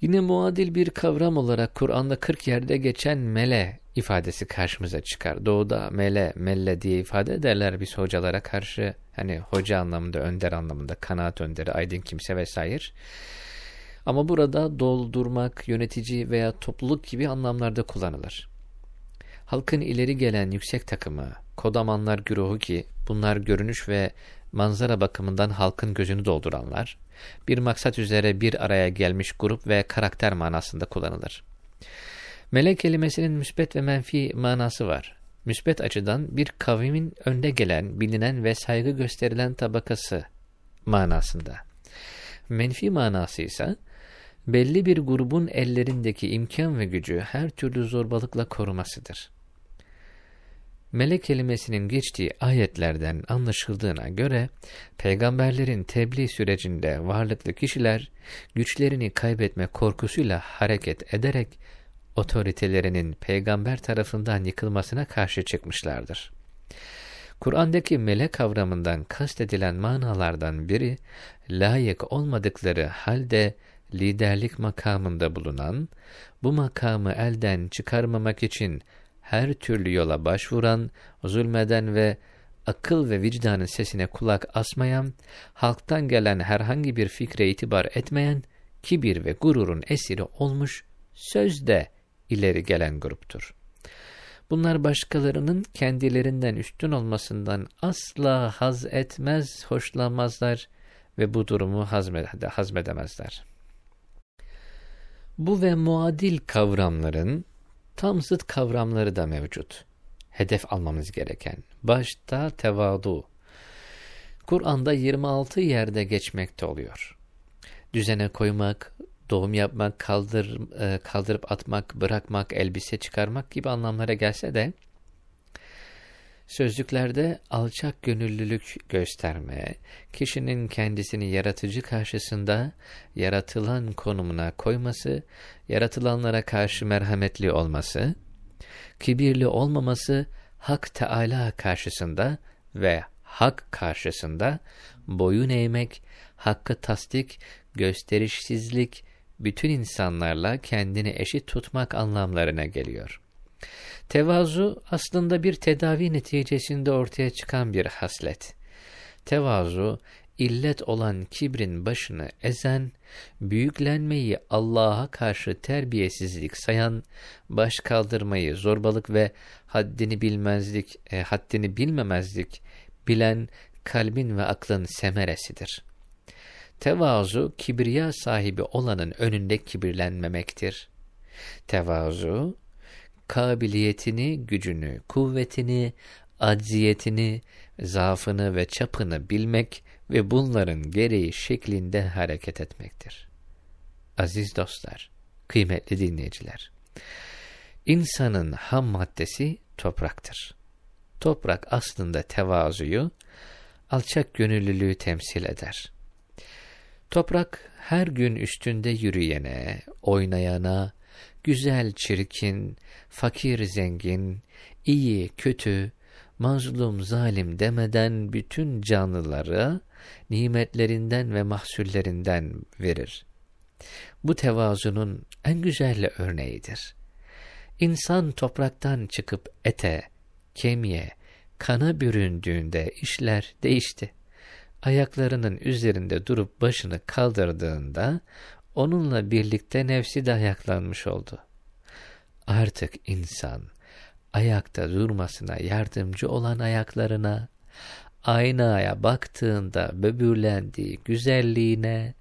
Yine muadil bir kavram olarak Kur'an'da 40 yerde geçen mele ifadesi karşımıza çıkar. Doğuda mele, melle diye ifade ederler biz hocalara karşı. Hani hoca anlamında, önder anlamında, kanaat önderi, aydın kimse vesaire. Ama burada doldurmak, yönetici veya topluluk gibi anlamlarda kullanılır. Halkın ileri gelen yüksek takımı, kodamanlar güruhu ki bunlar görünüş ve manzara bakımından halkın gözünü dolduranlar, bir maksat üzere bir araya gelmiş grup ve karakter manasında kullanılır. Melek kelimesinin müsbet ve menfi manası var. Müsbet açıdan bir kavimin önde gelen, bilinen ve saygı gösterilen tabakası manasında. Menfi manası ise belli bir grubun ellerindeki imkan ve gücü her türlü zorbalıkla korumasıdır. Melek kelimesinin geçtiği ayetlerden anlaşıldığına göre peygamberlerin tebliğ sürecinde varlıklı kişiler güçlerini kaybetme korkusuyla hareket ederek otoritelerinin peygamber tarafından yıkılmasına karşı çıkmışlardır. Kur'an'daki melek kavramından kastedilen manalardan biri, layık olmadıkları halde liderlik makamında bulunan, bu makamı elden çıkarmamak için her türlü yola başvuran, zulmeden ve akıl ve vicdanın sesine kulak asmayan, halktan gelen herhangi bir fikre itibar etmeyen, kibir ve gururun esiri olmuş, sözde ileri gelen gruptur. Bunlar başkalarının kendilerinden üstün olmasından asla haz etmez, hoşlanmazlar ve bu durumu hazmedemezler. Bu ve muadil kavramların tam zıt kavramları da mevcut. Hedef almamız gereken. Başta tevadu. Kur'an'da 26 yerde geçmekte oluyor. Düzene koymak, doğum yapmak, kaldır, e, kaldırıp atmak, bırakmak, elbise çıkarmak gibi anlamlara gelse de sözlüklerde alçak gönüllülük gösterme, kişinin kendisini yaratıcı karşısında yaratılan konumuna koyması, yaratılanlara karşı merhametli olması, kibirli olmaması, Hak Teala karşısında ve hak karşısında boyun eğmek, hakkı tasdik, gösterişsizlik, bütün insanlarla kendini eşit tutmak anlamlarına geliyor. Tevazu aslında bir tedavi neticesinde ortaya çıkan bir haslet. Tevazu, illet olan kibrin başını ezen, büyüklenmeyi Allah'a karşı terbiyesizlik sayan, baş kaldırmayı zorbalık ve haddini bilmezlik, e, haddini bilmemezlik bilen kalbin ve aklın semeresidir. Tevazu, kibriya sahibi olanın önünde kibirlenmemektir. Tevazu, kabiliyetini, gücünü, kuvvetini, acziyetini, zaafını ve çapını bilmek ve bunların gereği şeklinde hareket etmektir. Aziz dostlar, kıymetli dinleyiciler, insanın ham maddesi topraktır. Toprak aslında tevazuyu, alçak gönüllülüğü temsil eder. Toprak her gün üstünde yürüyene, oynayana, güzel çirkin, fakir zengin, iyi kötü, mazlum zalim demeden bütün canlıları nimetlerinden ve mahsullerinden verir. Bu tevazunun en güzel örneğidir. İnsan topraktan çıkıp ete, kemiğe, kana büründüğünde işler değişti. Ayaklarının üzerinde durup başını kaldırdığında onunla birlikte nefsi de ayaklanmış oldu. Artık insan ayakta durmasına yardımcı olan ayaklarına, aynaya baktığında böbürlendiği güzelliğine,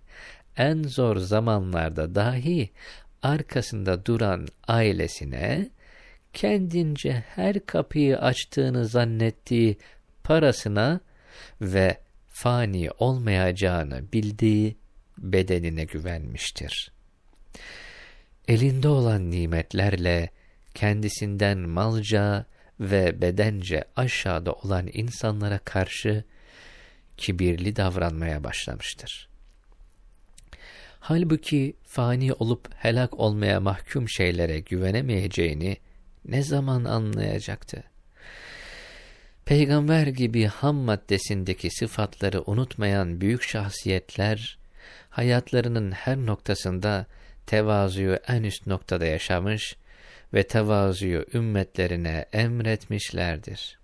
en zor zamanlarda dahi arkasında duran ailesine, kendince her kapıyı açtığını zannettiği parasına ve fani olmayacağını bildiği bedenine güvenmiştir. Elinde olan nimetlerle kendisinden malca ve bedence aşağıda olan insanlara karşı kibirli davranmaya başlamıştır. Halbuki fani olup helak olmaya mahkum şeylere güvenemeyeceğini ne zaman anlayacaktı? Peygamber gibi ham maddesindeki sıfatları unutmayan büyük şahsiyetler, hayatlarının her noktasında tevazuyu en üst noktada yaşamış ve tevazuyu ümmetlerine emretmişlerdir.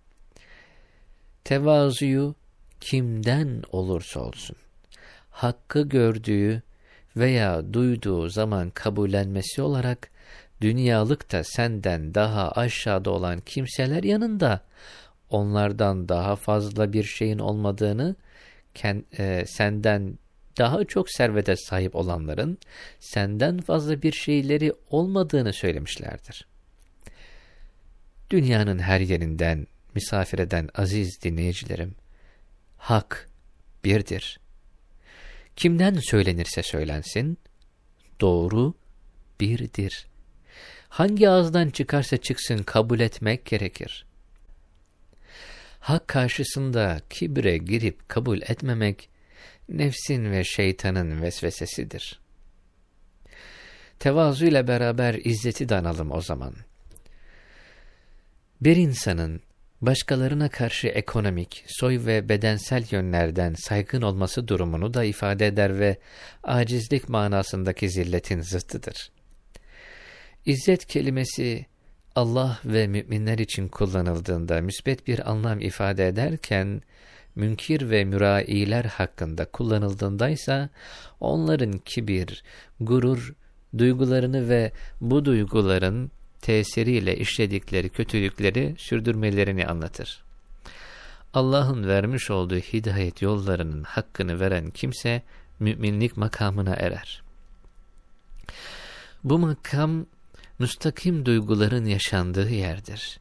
Tevazuyu kimden olursa olsun, hakkı gördüğü veya duyduğu zaman kabullenmesi olarak, dünyalık da senden daha aşağıda olan kimseler yanında, onlardan daha fazla bir şeyin olmadığını, e, senden daha çok servete sahip olanların senden fazla bir şeyleri olmadığını söylemişlerdir. Dünyanın her yerinden misafir eden aziz dinleyicilerim, hak birdir, kimden söylenirse söylensin, doğru birdir. Hangi ağızdan çıkarsa çıksın kabul etmek gerekir. Hak karşısında kibre girip kabul etmemek, nefsin ve şeytanın vesvesesidir. Tevazu ile beraber izzeti de analım o zaman. Bir insanın başkalarına karşı ekonomik, soy ve bedensel yönlerden saygın olması durumunu da ifade eder ve acizlik manasındaki zilletin zıttıdır. İzzet kelimesi Allah ve müminler için kullanıldığında müsbet bir anlam ifade ederken, münkir ve mürailer hakkında kullanıldığında ise onların kibir, gurur, duygularını ve bu duyguların tesiriyle işledikleri kötülükleri sürdürmelerini anlatır. Allah'ın vermiş olduğu hidayet yollarının hakkını veren kimse müminlik makamına erer. Bu makam müstakim duyguların yaşandığı yerdir.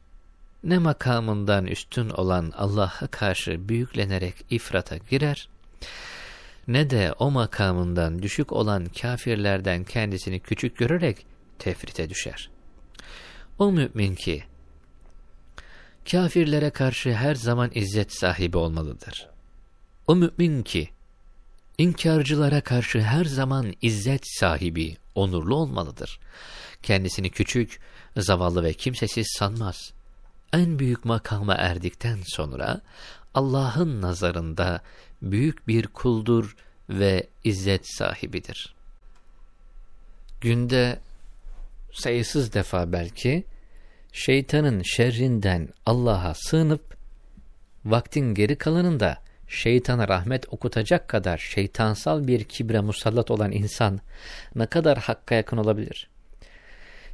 Ne makamından üstün olan Allah'a karşı büyüklenerek ifrata girer, ne de o makamından düşük olan kafirlerden kendisini küçük görerek tefrite düşer. O mümin ki, kafirlere karşı her zaman izzet sahibi olmalıdır. O mümin ki, inkarcılara karşı her zaman izzet sahibi, onurlu olmalıdır. Kendisini küçük, zavallı ve kimsesiz sanmaz. En büyük makama erdikten sonra, Allah'ın nazarında büyük bir kuldur ve izzet sahibidir. Günde sayısız defa belki şeytanın şerrinden Allah'a sığınıp vaktin geri kalanında şeytana rahmet okutacak kadar şeytansal bir kibre musallat olan insan ne kadar hakka yakın olabilir?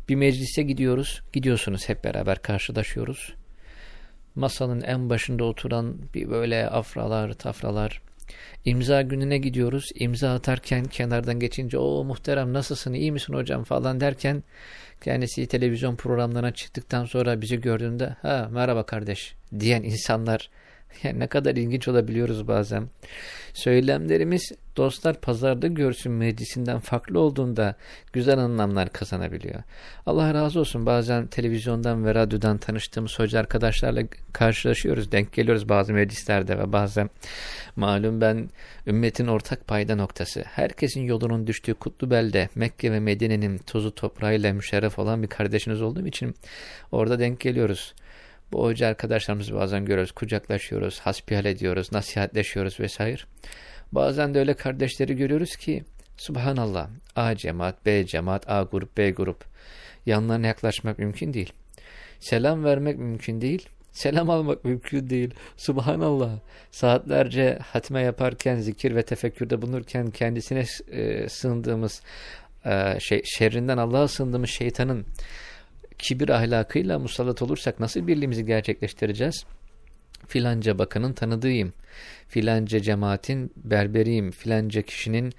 Bir meclise gidiyoruz, gidiyorsunuz hep beraber karşılaşıyoruz. Masanın en başında oturan bir böyle afralar, tafralar, İmza gününe gidiyoruz. İmza atarken kenardan geçince o muhterem nasılsın iyi misin hocam falan derken kendisi televizyon programlarına çıktıktan sonra bizi gördüğünde ha merhaba kardeş diyen insanlar yani ne kadar ilginç olabiliyoruz bazen. Söylemlerimiz dostlar pazarda görsün meclisinden farklı olduğunda güzel anlamlar kazanabiliyor. Allah razı olsun bazen televizyondan ve radyodan tanıştığımız hoca arkadaşlarla karşılaşıyoruz, denk geliyoruz bazı meclislerde ve bazen malum ben ümmetin ortak payda noktası. Herkesin yolunun düştüğü kutlu belde Mekke ve Medine'nin tozu toprağıyla müşerref olan bir kardeşiniz olduğum için orada denk geliyoruz. Bu hoca arkadaşlarımızı bazen görüyoruz, kucaklaşıyoruz, hasbihal ediyoruz, nasihatleşiyoruz vesaire. Bazen de öyle kardeşleri görüyoruz ki, subhanallah, A cemaat, B cemaat, A grup, B grup. Yanlarına yaklaşmak mümkün değil. Selam vermek mümkün değil. Selam almak mümkün değil. Subhanallah. Saatlerce hatme yaparken, zikir ve tefekkürde bulunurken kendisine e, sığındığımız, e, şey, şerrinden Allah'a sığındığımız şeytanın kibir ahlakıyla musallat olursak nasıl birliğimizi gerçekleştireceğiz? Filanca bakanın tanıdığıyım, filanca cemaatin berberiyim, filanca kişinin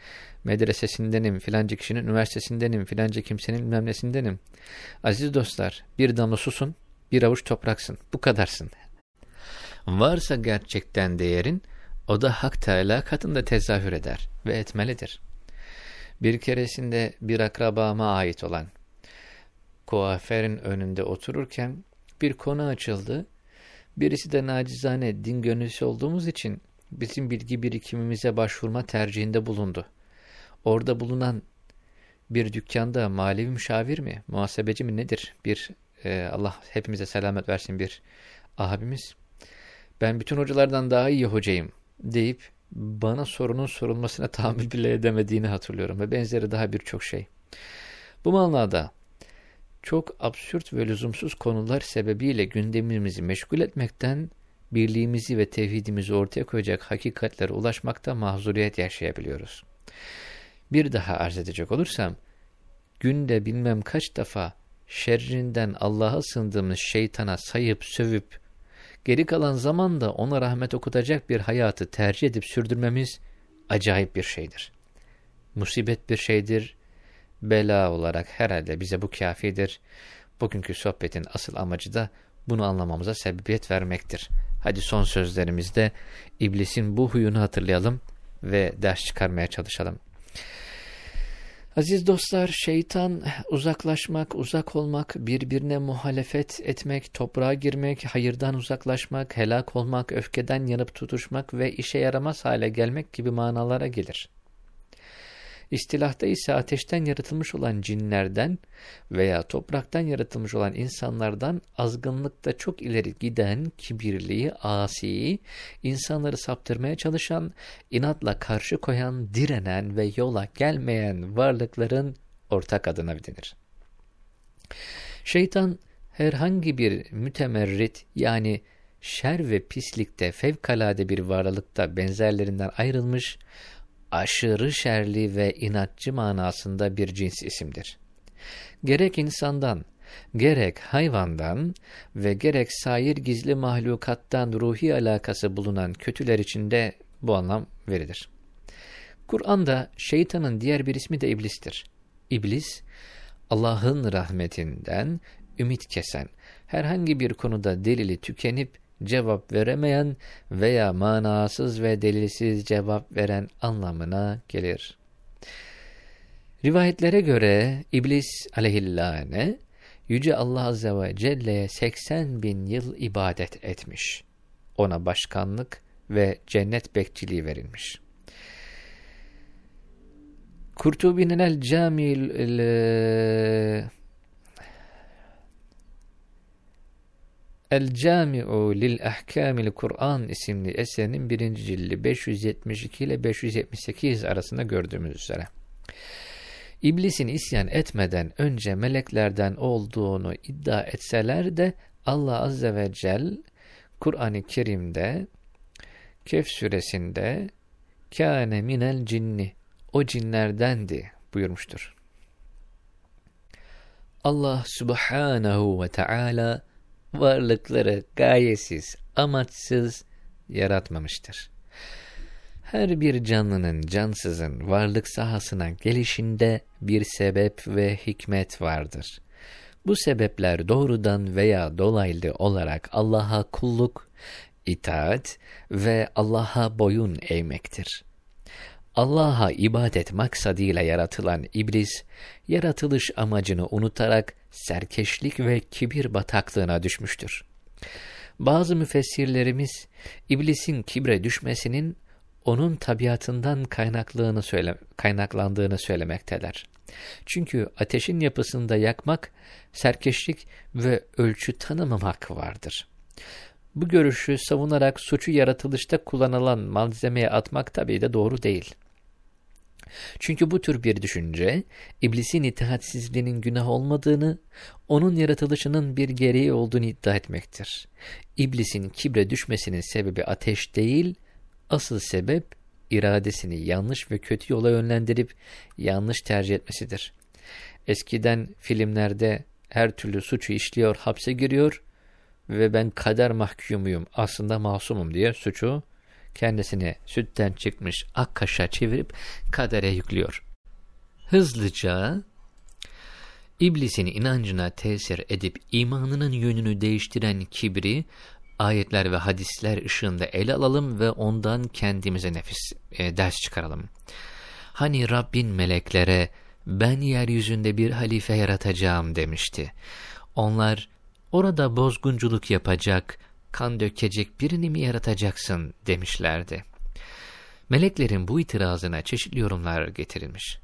medresesindenim, filanca kişinin üniversitesindenim, filanca kimsenin bilmem Aziz dostlar, bir damla susun, bir avuç topraksın, bu kadarsın. Varsa gerçekten değerin, o da Hak Teala katında tezahür eder ve etmelidir. Bir keresinde bir akrabama ait olan kuaförün önünde otururken bir konu açıldı. Birisi de nacizane din gönüllüsü olduğumuz için bizim bilgi birikimimize başvurma tercihinde bulundu. Orada bulunan bir dükkanda malevi müşavir mi, muhasebeci mi nedir? Bir e, Allah hepimize selamet versin bir abimiz. Ben bütün hocalardan daha iyi hocayım deyip bana sorunun sorulmasına tahammül bile edemediğini hatırlıyorum ve benzeri daha birçok şey. Bu manada çok absürt ve lüzumsuz konular sebebiyle gündemimizi meşgul etmekten, birliğimizi ve tevhidimizi ortaya koyacak hakikatlere ulaşmakta mahzuriyet yaşayabiliyoruz. Bir daha arz edecek olursam, günde bilmem kaç defa şerrinden Allah'a sındığımız şeytana sayıp sövüp, geri kalan zamanda ona rahmet okutacak bir hayatı tercih edip sürdürmemiz acayip bir şeydir. Musibet bir şeydir, bela olarak herhalde bize bu kafidir. Bugünkü sohbetin asıl amacı da bunu anlamamıza sebebiyet vermektir. Hadi son sözlerimizde iblisin bu huyunu hatırlayalım ve ders çıkarmaya çalışalım. Aziz dostlar, şeytan uzaklaşmak, uzak olmak, birbirine muhalefet etmek, toprağa girmek, hayırdan uzaklaşmak, helak olmak, öfkeden yanıp tutuşmak ve işe yaramaz hale gelmek gibi manalara gelir. İstilahta ise ateşten yaratılmış olan cinlerden veya topraktan yaratılmış olan insanlardan azgınlıkta çok ileri giden, kibirli, asi, insanları saptırmaya çalışan, inatla karşı koyan, direnen ve yola gelmeyen varlıkların ortak adına denir. Şeytan herhangi bir mütemerrit yani şer ve pislikte fevkalade bir varlıkta benzerlerinden ayrılmış, aşırı şerli ve inatçı manasında bir cins isimdir. Gerek insandan, gerek hayvandan ve gerek sair gizli mahlukattan ruhi alakası bulunan kötüler içinde bu anlam verilir. Kur'an'da şeytanın diğer bir ismi de iblistir. İblis, Allah'ın rahmetinden ümit kesen, herhangi bir konuda delili tükenip cevap veremeyen veya manasız ve delilsiz cevap veren anlamına gelir. Rivayetlere göre İblis aleyhillâne, Yüce Allah Azze ve Celle'ye 80 bin yıl ibadet etmiş. Ona başkanlık ve cennet bekçiliği verilmiş. Kurtubi'nin el Camil El Cami'u lil Ahkamil Kur'an isimli eserinin birinci cildi 572 ile 578 arasında gördüğümüz üzere. İblisin isyan etmeden önce meleklerden olduğunu iddia etseler de Allah Azze ve Celle Kur'an-ı Kerim'de Kehf suresinde kâne minel cinni o cinlerdendi buyurmuştur. Allah subhanahu ve Teala varlıkları gayesiz, amaçsız yaratmamıştır. Her bir canlının, cansızın varlık sahasına gelişinde bir sebep ve hikmet vardır. Bu sebepler doğrudan veya dolaylı olarak Allah'a kulluk, itaat ve Allah'a boyun eğmektir. Allah'a ibadet maksadıyla yaratılan iblis, yaratılış amacını unutarak serkeşlik ve kibir bataklığına düşmüştür. Bazı müfessirlerimiz, iblisin kibre düşmesinin onun tabiatından kaynaklığını söyle, kaynaklandığını söylemekteler. Çünkü ateşin yapısında yakmak, serkeşlik ve ölçü tanımamak vardır. Bu görüşü savunarak suçu yaratılışta kullanılan malzemeye atmak tabii de doğru değil.'' Çünkü bu tür bir düşünce, iblisin itaatsizliğinin günah olmadığını, onun yaratılışının bir gereği olduğunu iddia etmektir. İblisin kibre düşmesinin sebebi ateş değil, asıl sebep iradesini yanlış ve kötü yola yönlendirip yanlış tercih etmesidir. Eskiden filmlerde her türlü suçu işliyor, hapse giriyor ve ben kader mahkumuyum, aslında masumum diye suçu kendisini sütten çıkmış ak kaşa çevirip kadere yüklüyor. Hızlıca iblisin inancına tesir edip imanının yönünü değiştiren kibri ayetler ve hadisler ışığında ele alalım ve ondan kendimize nefis e, ders çıkaralım. Hani Rabbin meleklere ben yeryüzünde bir halife yaratacağım demişti. Onlar orada bozgunculuk yapacak, kan dökecek birini mi yaratacaksın demişlerdi. Meleklerin bu itirazına çeşitli yorumlar getirilmiş.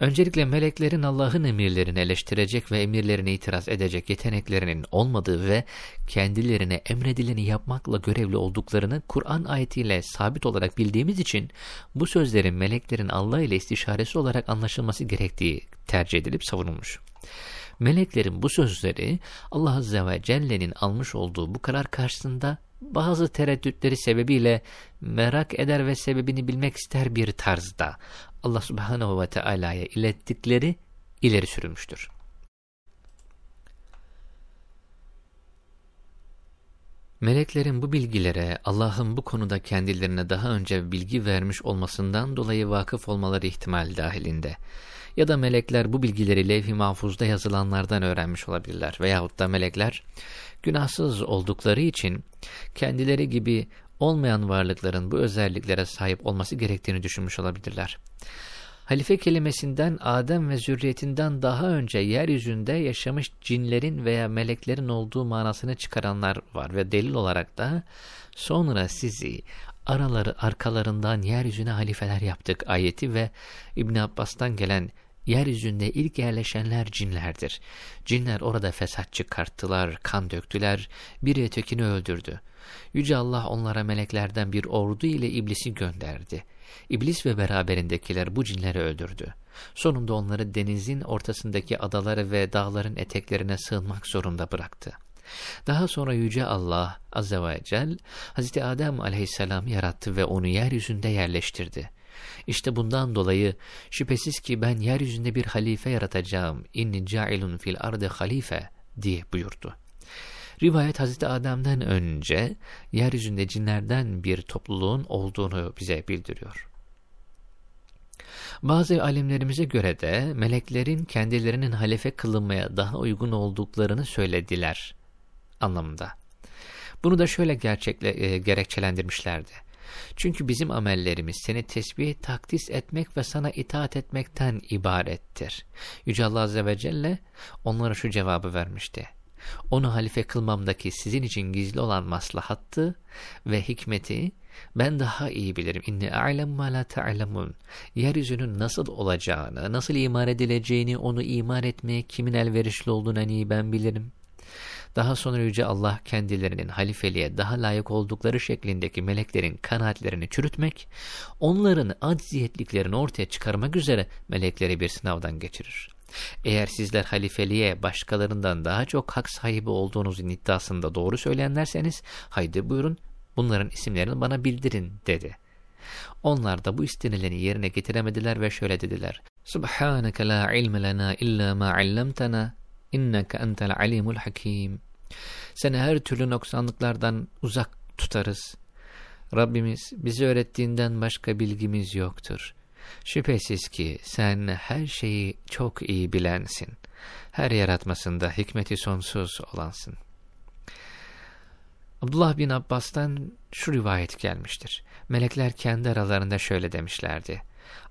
Öncelikle meleklerin Allah'ın emirlerini eleştirecek ve emirlerine itiraz edecek yeteneklerinin olmadığı ve kendilerine emredileni yapmakla görevli olduklarını Kur'an ayetiyle sabit olarak bildiğimiz için bu sözlerin meleklerin Allah ile istişaresi olarak anlaşılması gerektiği tercih edilip savunulmuş. Meleklerin bu sözleri Allah Azze ve Celle'nin almış olduğu bu karar karşısında bazı tereddütleri sebebiyle merak eder ve sebebini bilmek ister bir tarzda Allah Subhanahu ve Teala'ya ilettikleri ileri sürülmüştür. Meleklerin bu bilgilere Allah'ın bu konuda kendilerine daha önce bilgi vermiş olmasından dolayı vakıf olmaları ihtimal dahilinde ya da melekler bu bilgileri levh-i mahfuzda yazılanlardan öğrenmiş olabilirler veyahut da melekler günahsız oldukları için kendileri gibi olmayan varlıkların bu özelliklere sahip olması gerektiğini düşünmüş olabilirler. Halife kelimesinden Adem ve zürriyetinden daha önce yeryüzünde yaşamış cinlerin veya meleklerin olduğu manasını çıkaranlar var ve delil olarak da sonra sizi araları arkalarından yeryüzüne halifeler yaptık ayeti ve İbn Abbas'tan gelen yeryüzünde ilk yerleşenler cinlerdir. Cinler orada fesat çıkarttılar, kan döktüler, biri ötekini öldürdü. Yüce Allah onlara meleklerden bir ordu ile iblisi gönderdi. İblis ve beraberindekiler bu cinleri öldürdü. Sonunda onları denizin ortasındaki adaları ve dağların eteklerine sığınmak zorunda bıraktı. Daha sonra Yüce Allah Azze ve Celle Hz. Adem aleyhisselam yarattı ve onu yeryüzünde yerleştirdi. İşte bundan dolayı şüphesiz ki ben yeryüzünde bir halife yaratacağım. İnni cailun fil ardı halife diye buyurdu. Rivayet Hazreti Adem'den önce yeryüzünde cinlerden bir topluluğun olduğunu bize bildiriyor. Bazı alimlerimize göre de meleklerin kendilerinin halife kılınmaya daha uygun olduklarını söylediler anlamında. Bunu da şöyle gerçekle, e, gerekçelendirmişlerdi. Çünkü bizim amellerimiz seni tesbih, takdis etmek ve sana itaat etmekten ibarettir. Yüce Allah Azze ve Celle onlara şu cevabı vermişti. Onu halife kılmamdaki sizin için gizli olan maslahattı ve hikmeti ben daha iyi bilirim. İnni a'lem ma la ta'lemun. Yeryüzünün nasıl olacağını, nasıl imar edileceğini, onu imar etmeye kimin elverişli olduğunu en iyi ben bilirim. Daha sonra Yüce Allah kendilerinin halifeliğe daha layık oldukları şeklindeki meleklerin kanaatlerini çürütmek, onların acziyetliklerini ortaya çıkarmak üzere melekleri bir sınavdan geçirir. Eğer sizler halifeliğe başkalarından daha çok hak sahibi olduğunuzun iddiasında doğru söyleyenlerseniz, haydi buyurun bunların isimlerini bana bildirin dedi. Onlar da bu istenileni yerine getiremediler ve şöyle dediler. Subhaneke la ilme lena illa ma allamtana inneke entel alimul hakim. Seni her türlü noksanlıklardan uzak tutarız. Rabbimiz bizi öğrettiğinden başka bilgimiz yoktur. Şüphesiz ki sen her şeyi çok iyi bilensin. Her yaratmasında hikmeti sonsuz olansın. Abdullah bin Abbas'tan şu rivayet gelmiştir. Melekler kendi aralarında şöyle demişlerdi.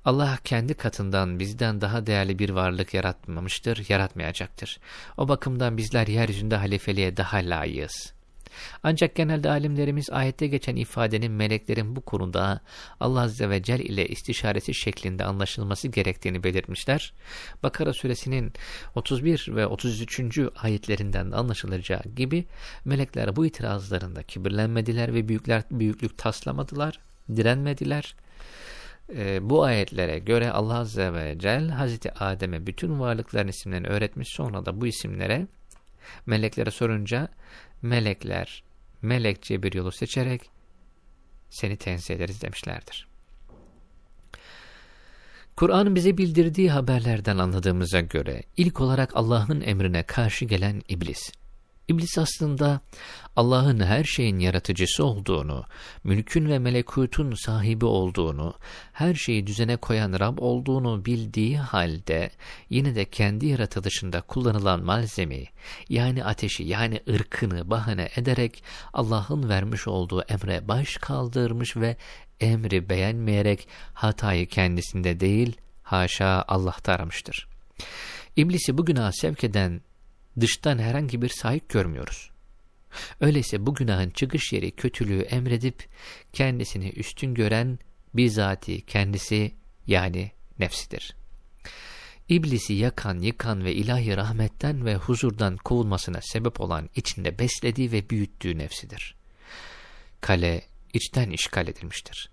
Allah kendi katından bizden daha değerli bir varlık yaratmamıştır, yaratmayacaktır. O bakımdan bizler yeryüzünde halifeliğe daha layığız. Ancak genelde alimlerimiz ayette geçen ifadenin meleklerin bu konuda Allah Azze ve Celle ile istişaresi şeklinde anlaşılması gerektiğini belirtmişler. Bakara suresinin 31 ve 33. ayetlerinden anlaşılacağı gibi melekler bu itirazlarında kibirlenmediler ve büyükler, büyüklük taslamadılar, direnmediler e, bu ayetlere göre Allah Azze ve Celle Hazreti Adem'e bütün varlıkların isimlerini öğretmiş sonra da bu isimlere meleklere sorunca melekler melekçe bir yolu seçerek seni tenzih ederiz demişlerdir. Kur'an'ın bize bildirdiği haberlerden anladığımıza göre ilk olarak Allah'ın emrine karşı gelen iblis. İblis aslında Allah'ın her şeyin yaratıcısı olduğunu, mülkün ve melekutun sahibi olduğunu, her şeyi düzene koyan Rab olduğunu bildiği halde yine de kendi yaratılışında kullanılan malzemeyi yani ateşi yani ırkını bahane ederek Allah'ın vermiş olduğu emre baş kaldırmış ve emri beğenmeyerek hatayı kendisinde değil haşa Allah'ta aramıştır. İblisi bu günaha sevk eden dıştan herhangi bir sahip görmüyoruz. Öyleyse bu günahın çıkış yeri kötülüğü emredip kendisini üstün gören bizatihi kendisi yani nefsidir. İblisi yakan, yıkan ve ilahi rahmetten ve huzurdan kovulmasına sebep olan içinde beslediği ve büyüttüğü nefsidir. Kale içten işgal edilmiştir.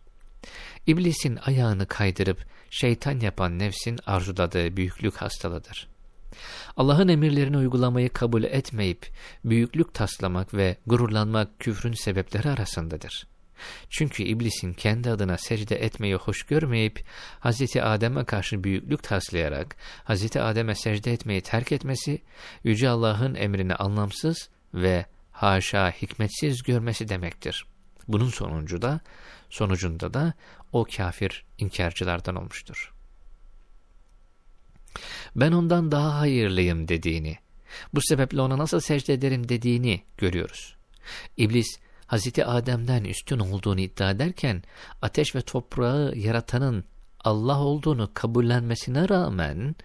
İblisin ayağını kaydırıp şeytan yapan nefsin arzuladığı büyüklük hastalığıdır. Allah'ın emirlerini uygulamayı kabul etmeyip büyüklük taslamak ve gururlanmak küfrün sebepleri arasındadır. Çünkü iblisin kendi adına secde etmeyi hoş görmeyip Hz. Adem'e karşı büyüklük taslayarak Hz. Adem'e secde etmeyi terk etmesi Yüce Allah'ın emrini anlamsız ve haşa hikmetsiz görmesi demektir. Bunun sonucu da, sonucunda da o kafir inkarcılardan olmuştur ben ondan daha hayırlıyım dediğini, bu sebeple ona nasıl secde ederim dediğini görüyoruz. İblis Hazreti Adem'den üstün olduğunu iddia ederken ateş ve toprağı yaratanın Allah olduğunu kabullenmesine rağmen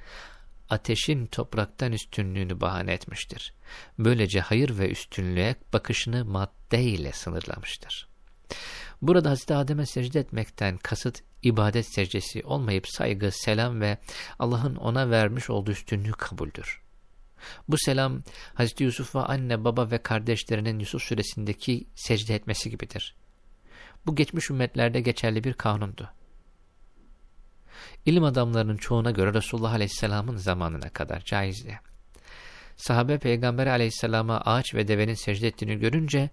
ateşin topraktan üstünlüğünü bahane etmiştir. Böylece hayır ve üstünlüğe bakışını maddeyle sınırlamıştır. Burada Hazreti Adem'e secde etmekten kasıt ibadet secdesi olmayıp saygı, selam ve Allah'ın ona vermiş olduğu üstünlüğü kabuldür. Bu selam Hazreti Yusuf'a anne, baba ve kardeşlerinin Yusuf suresindeki secde etmesi gibidir. Bu geçmiş ümmetlerde geçerli bir kanundu. İlim adamlarının çoğuna göre Resulullah Aleyhisselam'ın zamanına kadar caizdi. Sahabe Peygamber Aleyhisselam'a ağaç ve devenin secde ettiğini görünce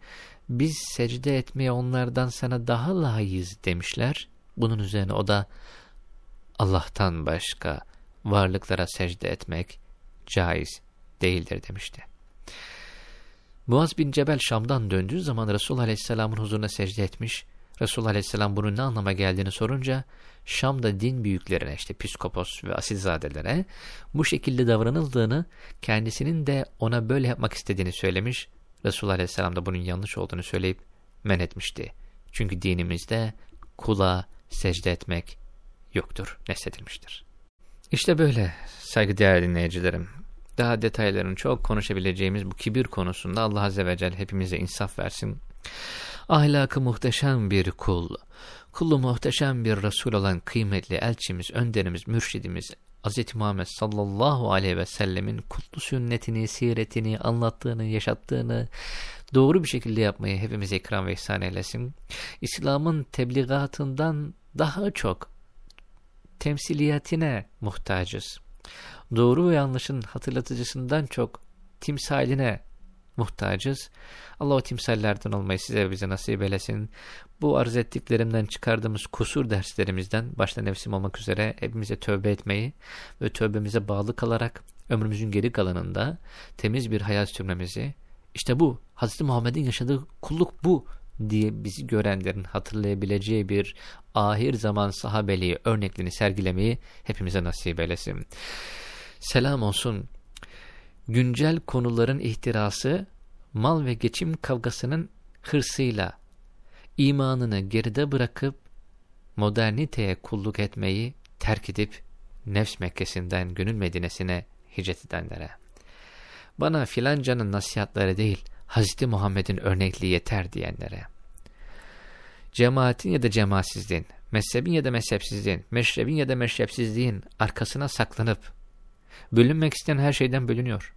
biz secde etmeye onlardan sana daha layığız demişler. Bunun üzerine o da Allah'tan başka varlıklara secde etmek caiz değildir demişti. Muaz bin Cebel Şam'dan döndüğü zaman Resul Aleyhisselam'ın huzuruna secde etmiş. Resul Aleyhisselam bunun ne anlama geldiğini sorunca Şam'da din büyüklerine işte piskopos ve asilzadelere bu şekilde davranıldığını kendisinin de ona böyle yapmak istediğini söylemiş. Resul Aleyhisselam da bunun yanlış olduğunu söyleyip men etmişti. Çünkü dinimizde kula secde etmek yoktur, nesledilmiştir. İşte böyle saygıdeğer dinleyicilerim. Daha detaylarını çok konuşabileceğimiz bu kibir konusunda Allah Azze ve Celle hepimize insaf versin. Ahlakı muhteşem bir kul, kullu muhteşem bir Resul olan kıymetli elçimiz, önderimiz, mürşidimiz, Hz. Muhammed sallallahu aleyhi ve sellemin kutlu sünnetini, siretini, anlattığını, yaşattığını doğru bir şekilde yapmayı hepimize ikram ve ihsan eylesin. İslam'ın tebligatından daha çok temsiliyetine muhtacız. Doğru ve yanlışın hatırlatıcısından çok timsaline muhtacız. Allah o timsallerden olmayı size bize nasip eylesin. Bu arz ettiklerimden çıkardığımız kusur derslerimizden başta nefsim olmak üzere hepimize tövbe etmeyi ve tövbemize bağlı kalarak ömrümüzün geri kalanında temiz bir hayat sürmemizi işte bu Hz. Muhammed'in yaşadığı kulluk bu diye bizi görenlerin hatırlayabileceği bir ahir zaman sahabeliği örneklerini sergilemeyi hepimize nasip eylesin. Selam olsun. Güncel konuların ihtirası, mal ve geçim kavgasının hırsıyla imanını geride bırakıp moderniteye kulluk etmeyi terk edip nefs Mekkesi'nden gönül Medine'sine hicret edenlere. Bana filancanın nasihatları değil, Hazreti Muhammed'in örnekliği yeter diyenlere. Cemaatin ya da cemaatsizliğin, mezhebin ya da mezhepsizliğin, meşrebin ya da meşrepsizliğin arkasına saklanıp, bölünmek isteyen her şeyden bölünüyor.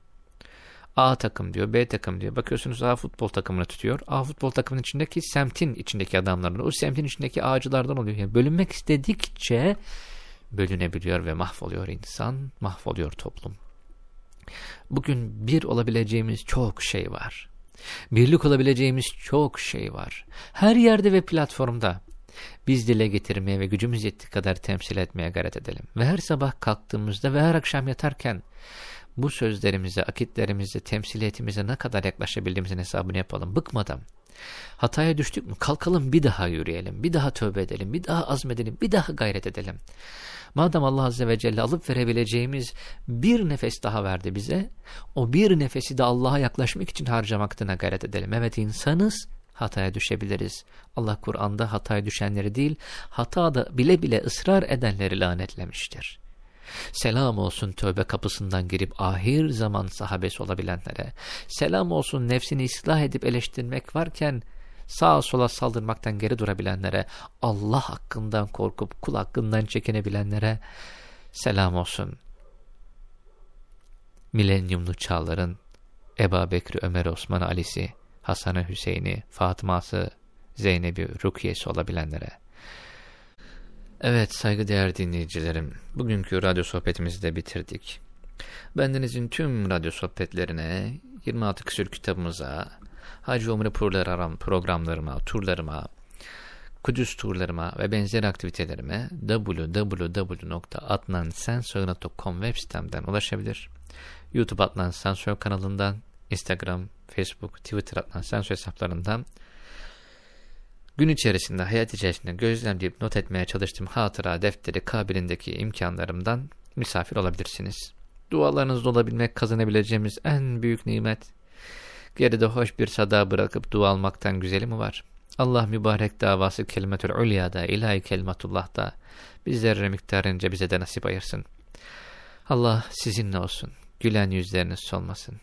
A takım diyor, B takım diyor. Bakıyorsunuz A futbol takımını tutuyor. A futbol takımının içindeki semtin içindeki adamların, o semtin içindeki ağacılardan oluyor. Yani bölünmek istedikçe bölünebiliyor ve mahvoluyor insan, mahvoluyor toplum. Bugün bir olabileceğimiz çok şey var. Birlik olabileceğimiz çok şey var. Her yerde ve platformda biz dile getirmeye ve gücümüz yettiği kadar temsil etmeye gayret edelim. Ve her sabah kalktığımızda ve her akşam yatarken bu sözlerimize, akitlerimize, temsiliyetimize ne kadar yaklaşabildiğimizin hesabını yapalım. Bıkmadan. Hataya düştük mü kalkalım bir daha yürüyelim, bir daha tövbe edelim, bir daha azmedelim, bir daha gayret edelim. Madem Allah Azze ve Celle alıp verebileceğimiz bir nefes daha verdi bize, o bir nefesi de Allah'a yaklaşmak için harcamaktına gayret edelim. Evet insanız, hataya düşebiliriz. Allah Kur'an'da hataya düşenleri değil, hatada bile bile ısrar edenleri lanetlemiştir. Selam olsun tövbe kapısından girip ahir zaman sahabesi olabilenlere. Selam olsun nefsini ıslah edip eleştirmek varken sağa sola saldırmaktan geri durabilenlere. Allah hakkından korkup kul hakkından çekinebilenlere. Selam olsun. Milenyumlu çağların Eba Bekri, Ömer, Osman, Ali'si, Hasan'ı, Hüseyin'i, Fatıma'sı, Zeynep'i, Rukiye'si olabilenlere. Evet saygıdeğer dinleyicilerim, bugünkü radyo sohbetimizi de bitirdik. Bendenizin tüm radyo sohbetlerine, 26 küsür kitabımıza, Hacı Umre programlarıma, turlarıma, Kudüs turlarıma ve benzer aktivitelerime www.adnansensoy.com web sitemden ulaşabilir. YouTube Adnan Sensör kanalından, Instagram, Facebook, Twitter Adnan Sensör hesaplarından Gün içerisinde, hayat içerisinde gözlemleyip not etmeye çalıştığım hatıra defteri kabilindeki imkanlarımdan misafir olabilirsiniz. Dualarınızda olabilmek kazanabileceğimiz en büyük nimet. Geride hoş bir sada bırakıp dua almaktan güzeli mi var? Allah mübarek davası kelimetül ulyada, ilahi kelimetullah'da bizlere miktarınca bize de nasip ayırsın. Allah sizinle olsun. Gülen yüzleriniz solmasın.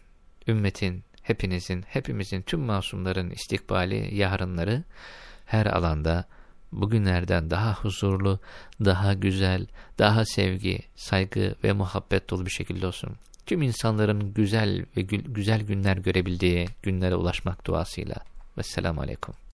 Ümmetin, hepinizin, hepimizin, tüm masumların istikbali, yarınları her alanda bugünlerden daha huzurlu, daha güzel, daha sevgi, saygı ve muhabbet dolu bir şekilde olsun. Tüm insanların güzel ve gü güzel günler görebildiği günlere ulaşmak duasıyla. Vesselamu Aleyküm.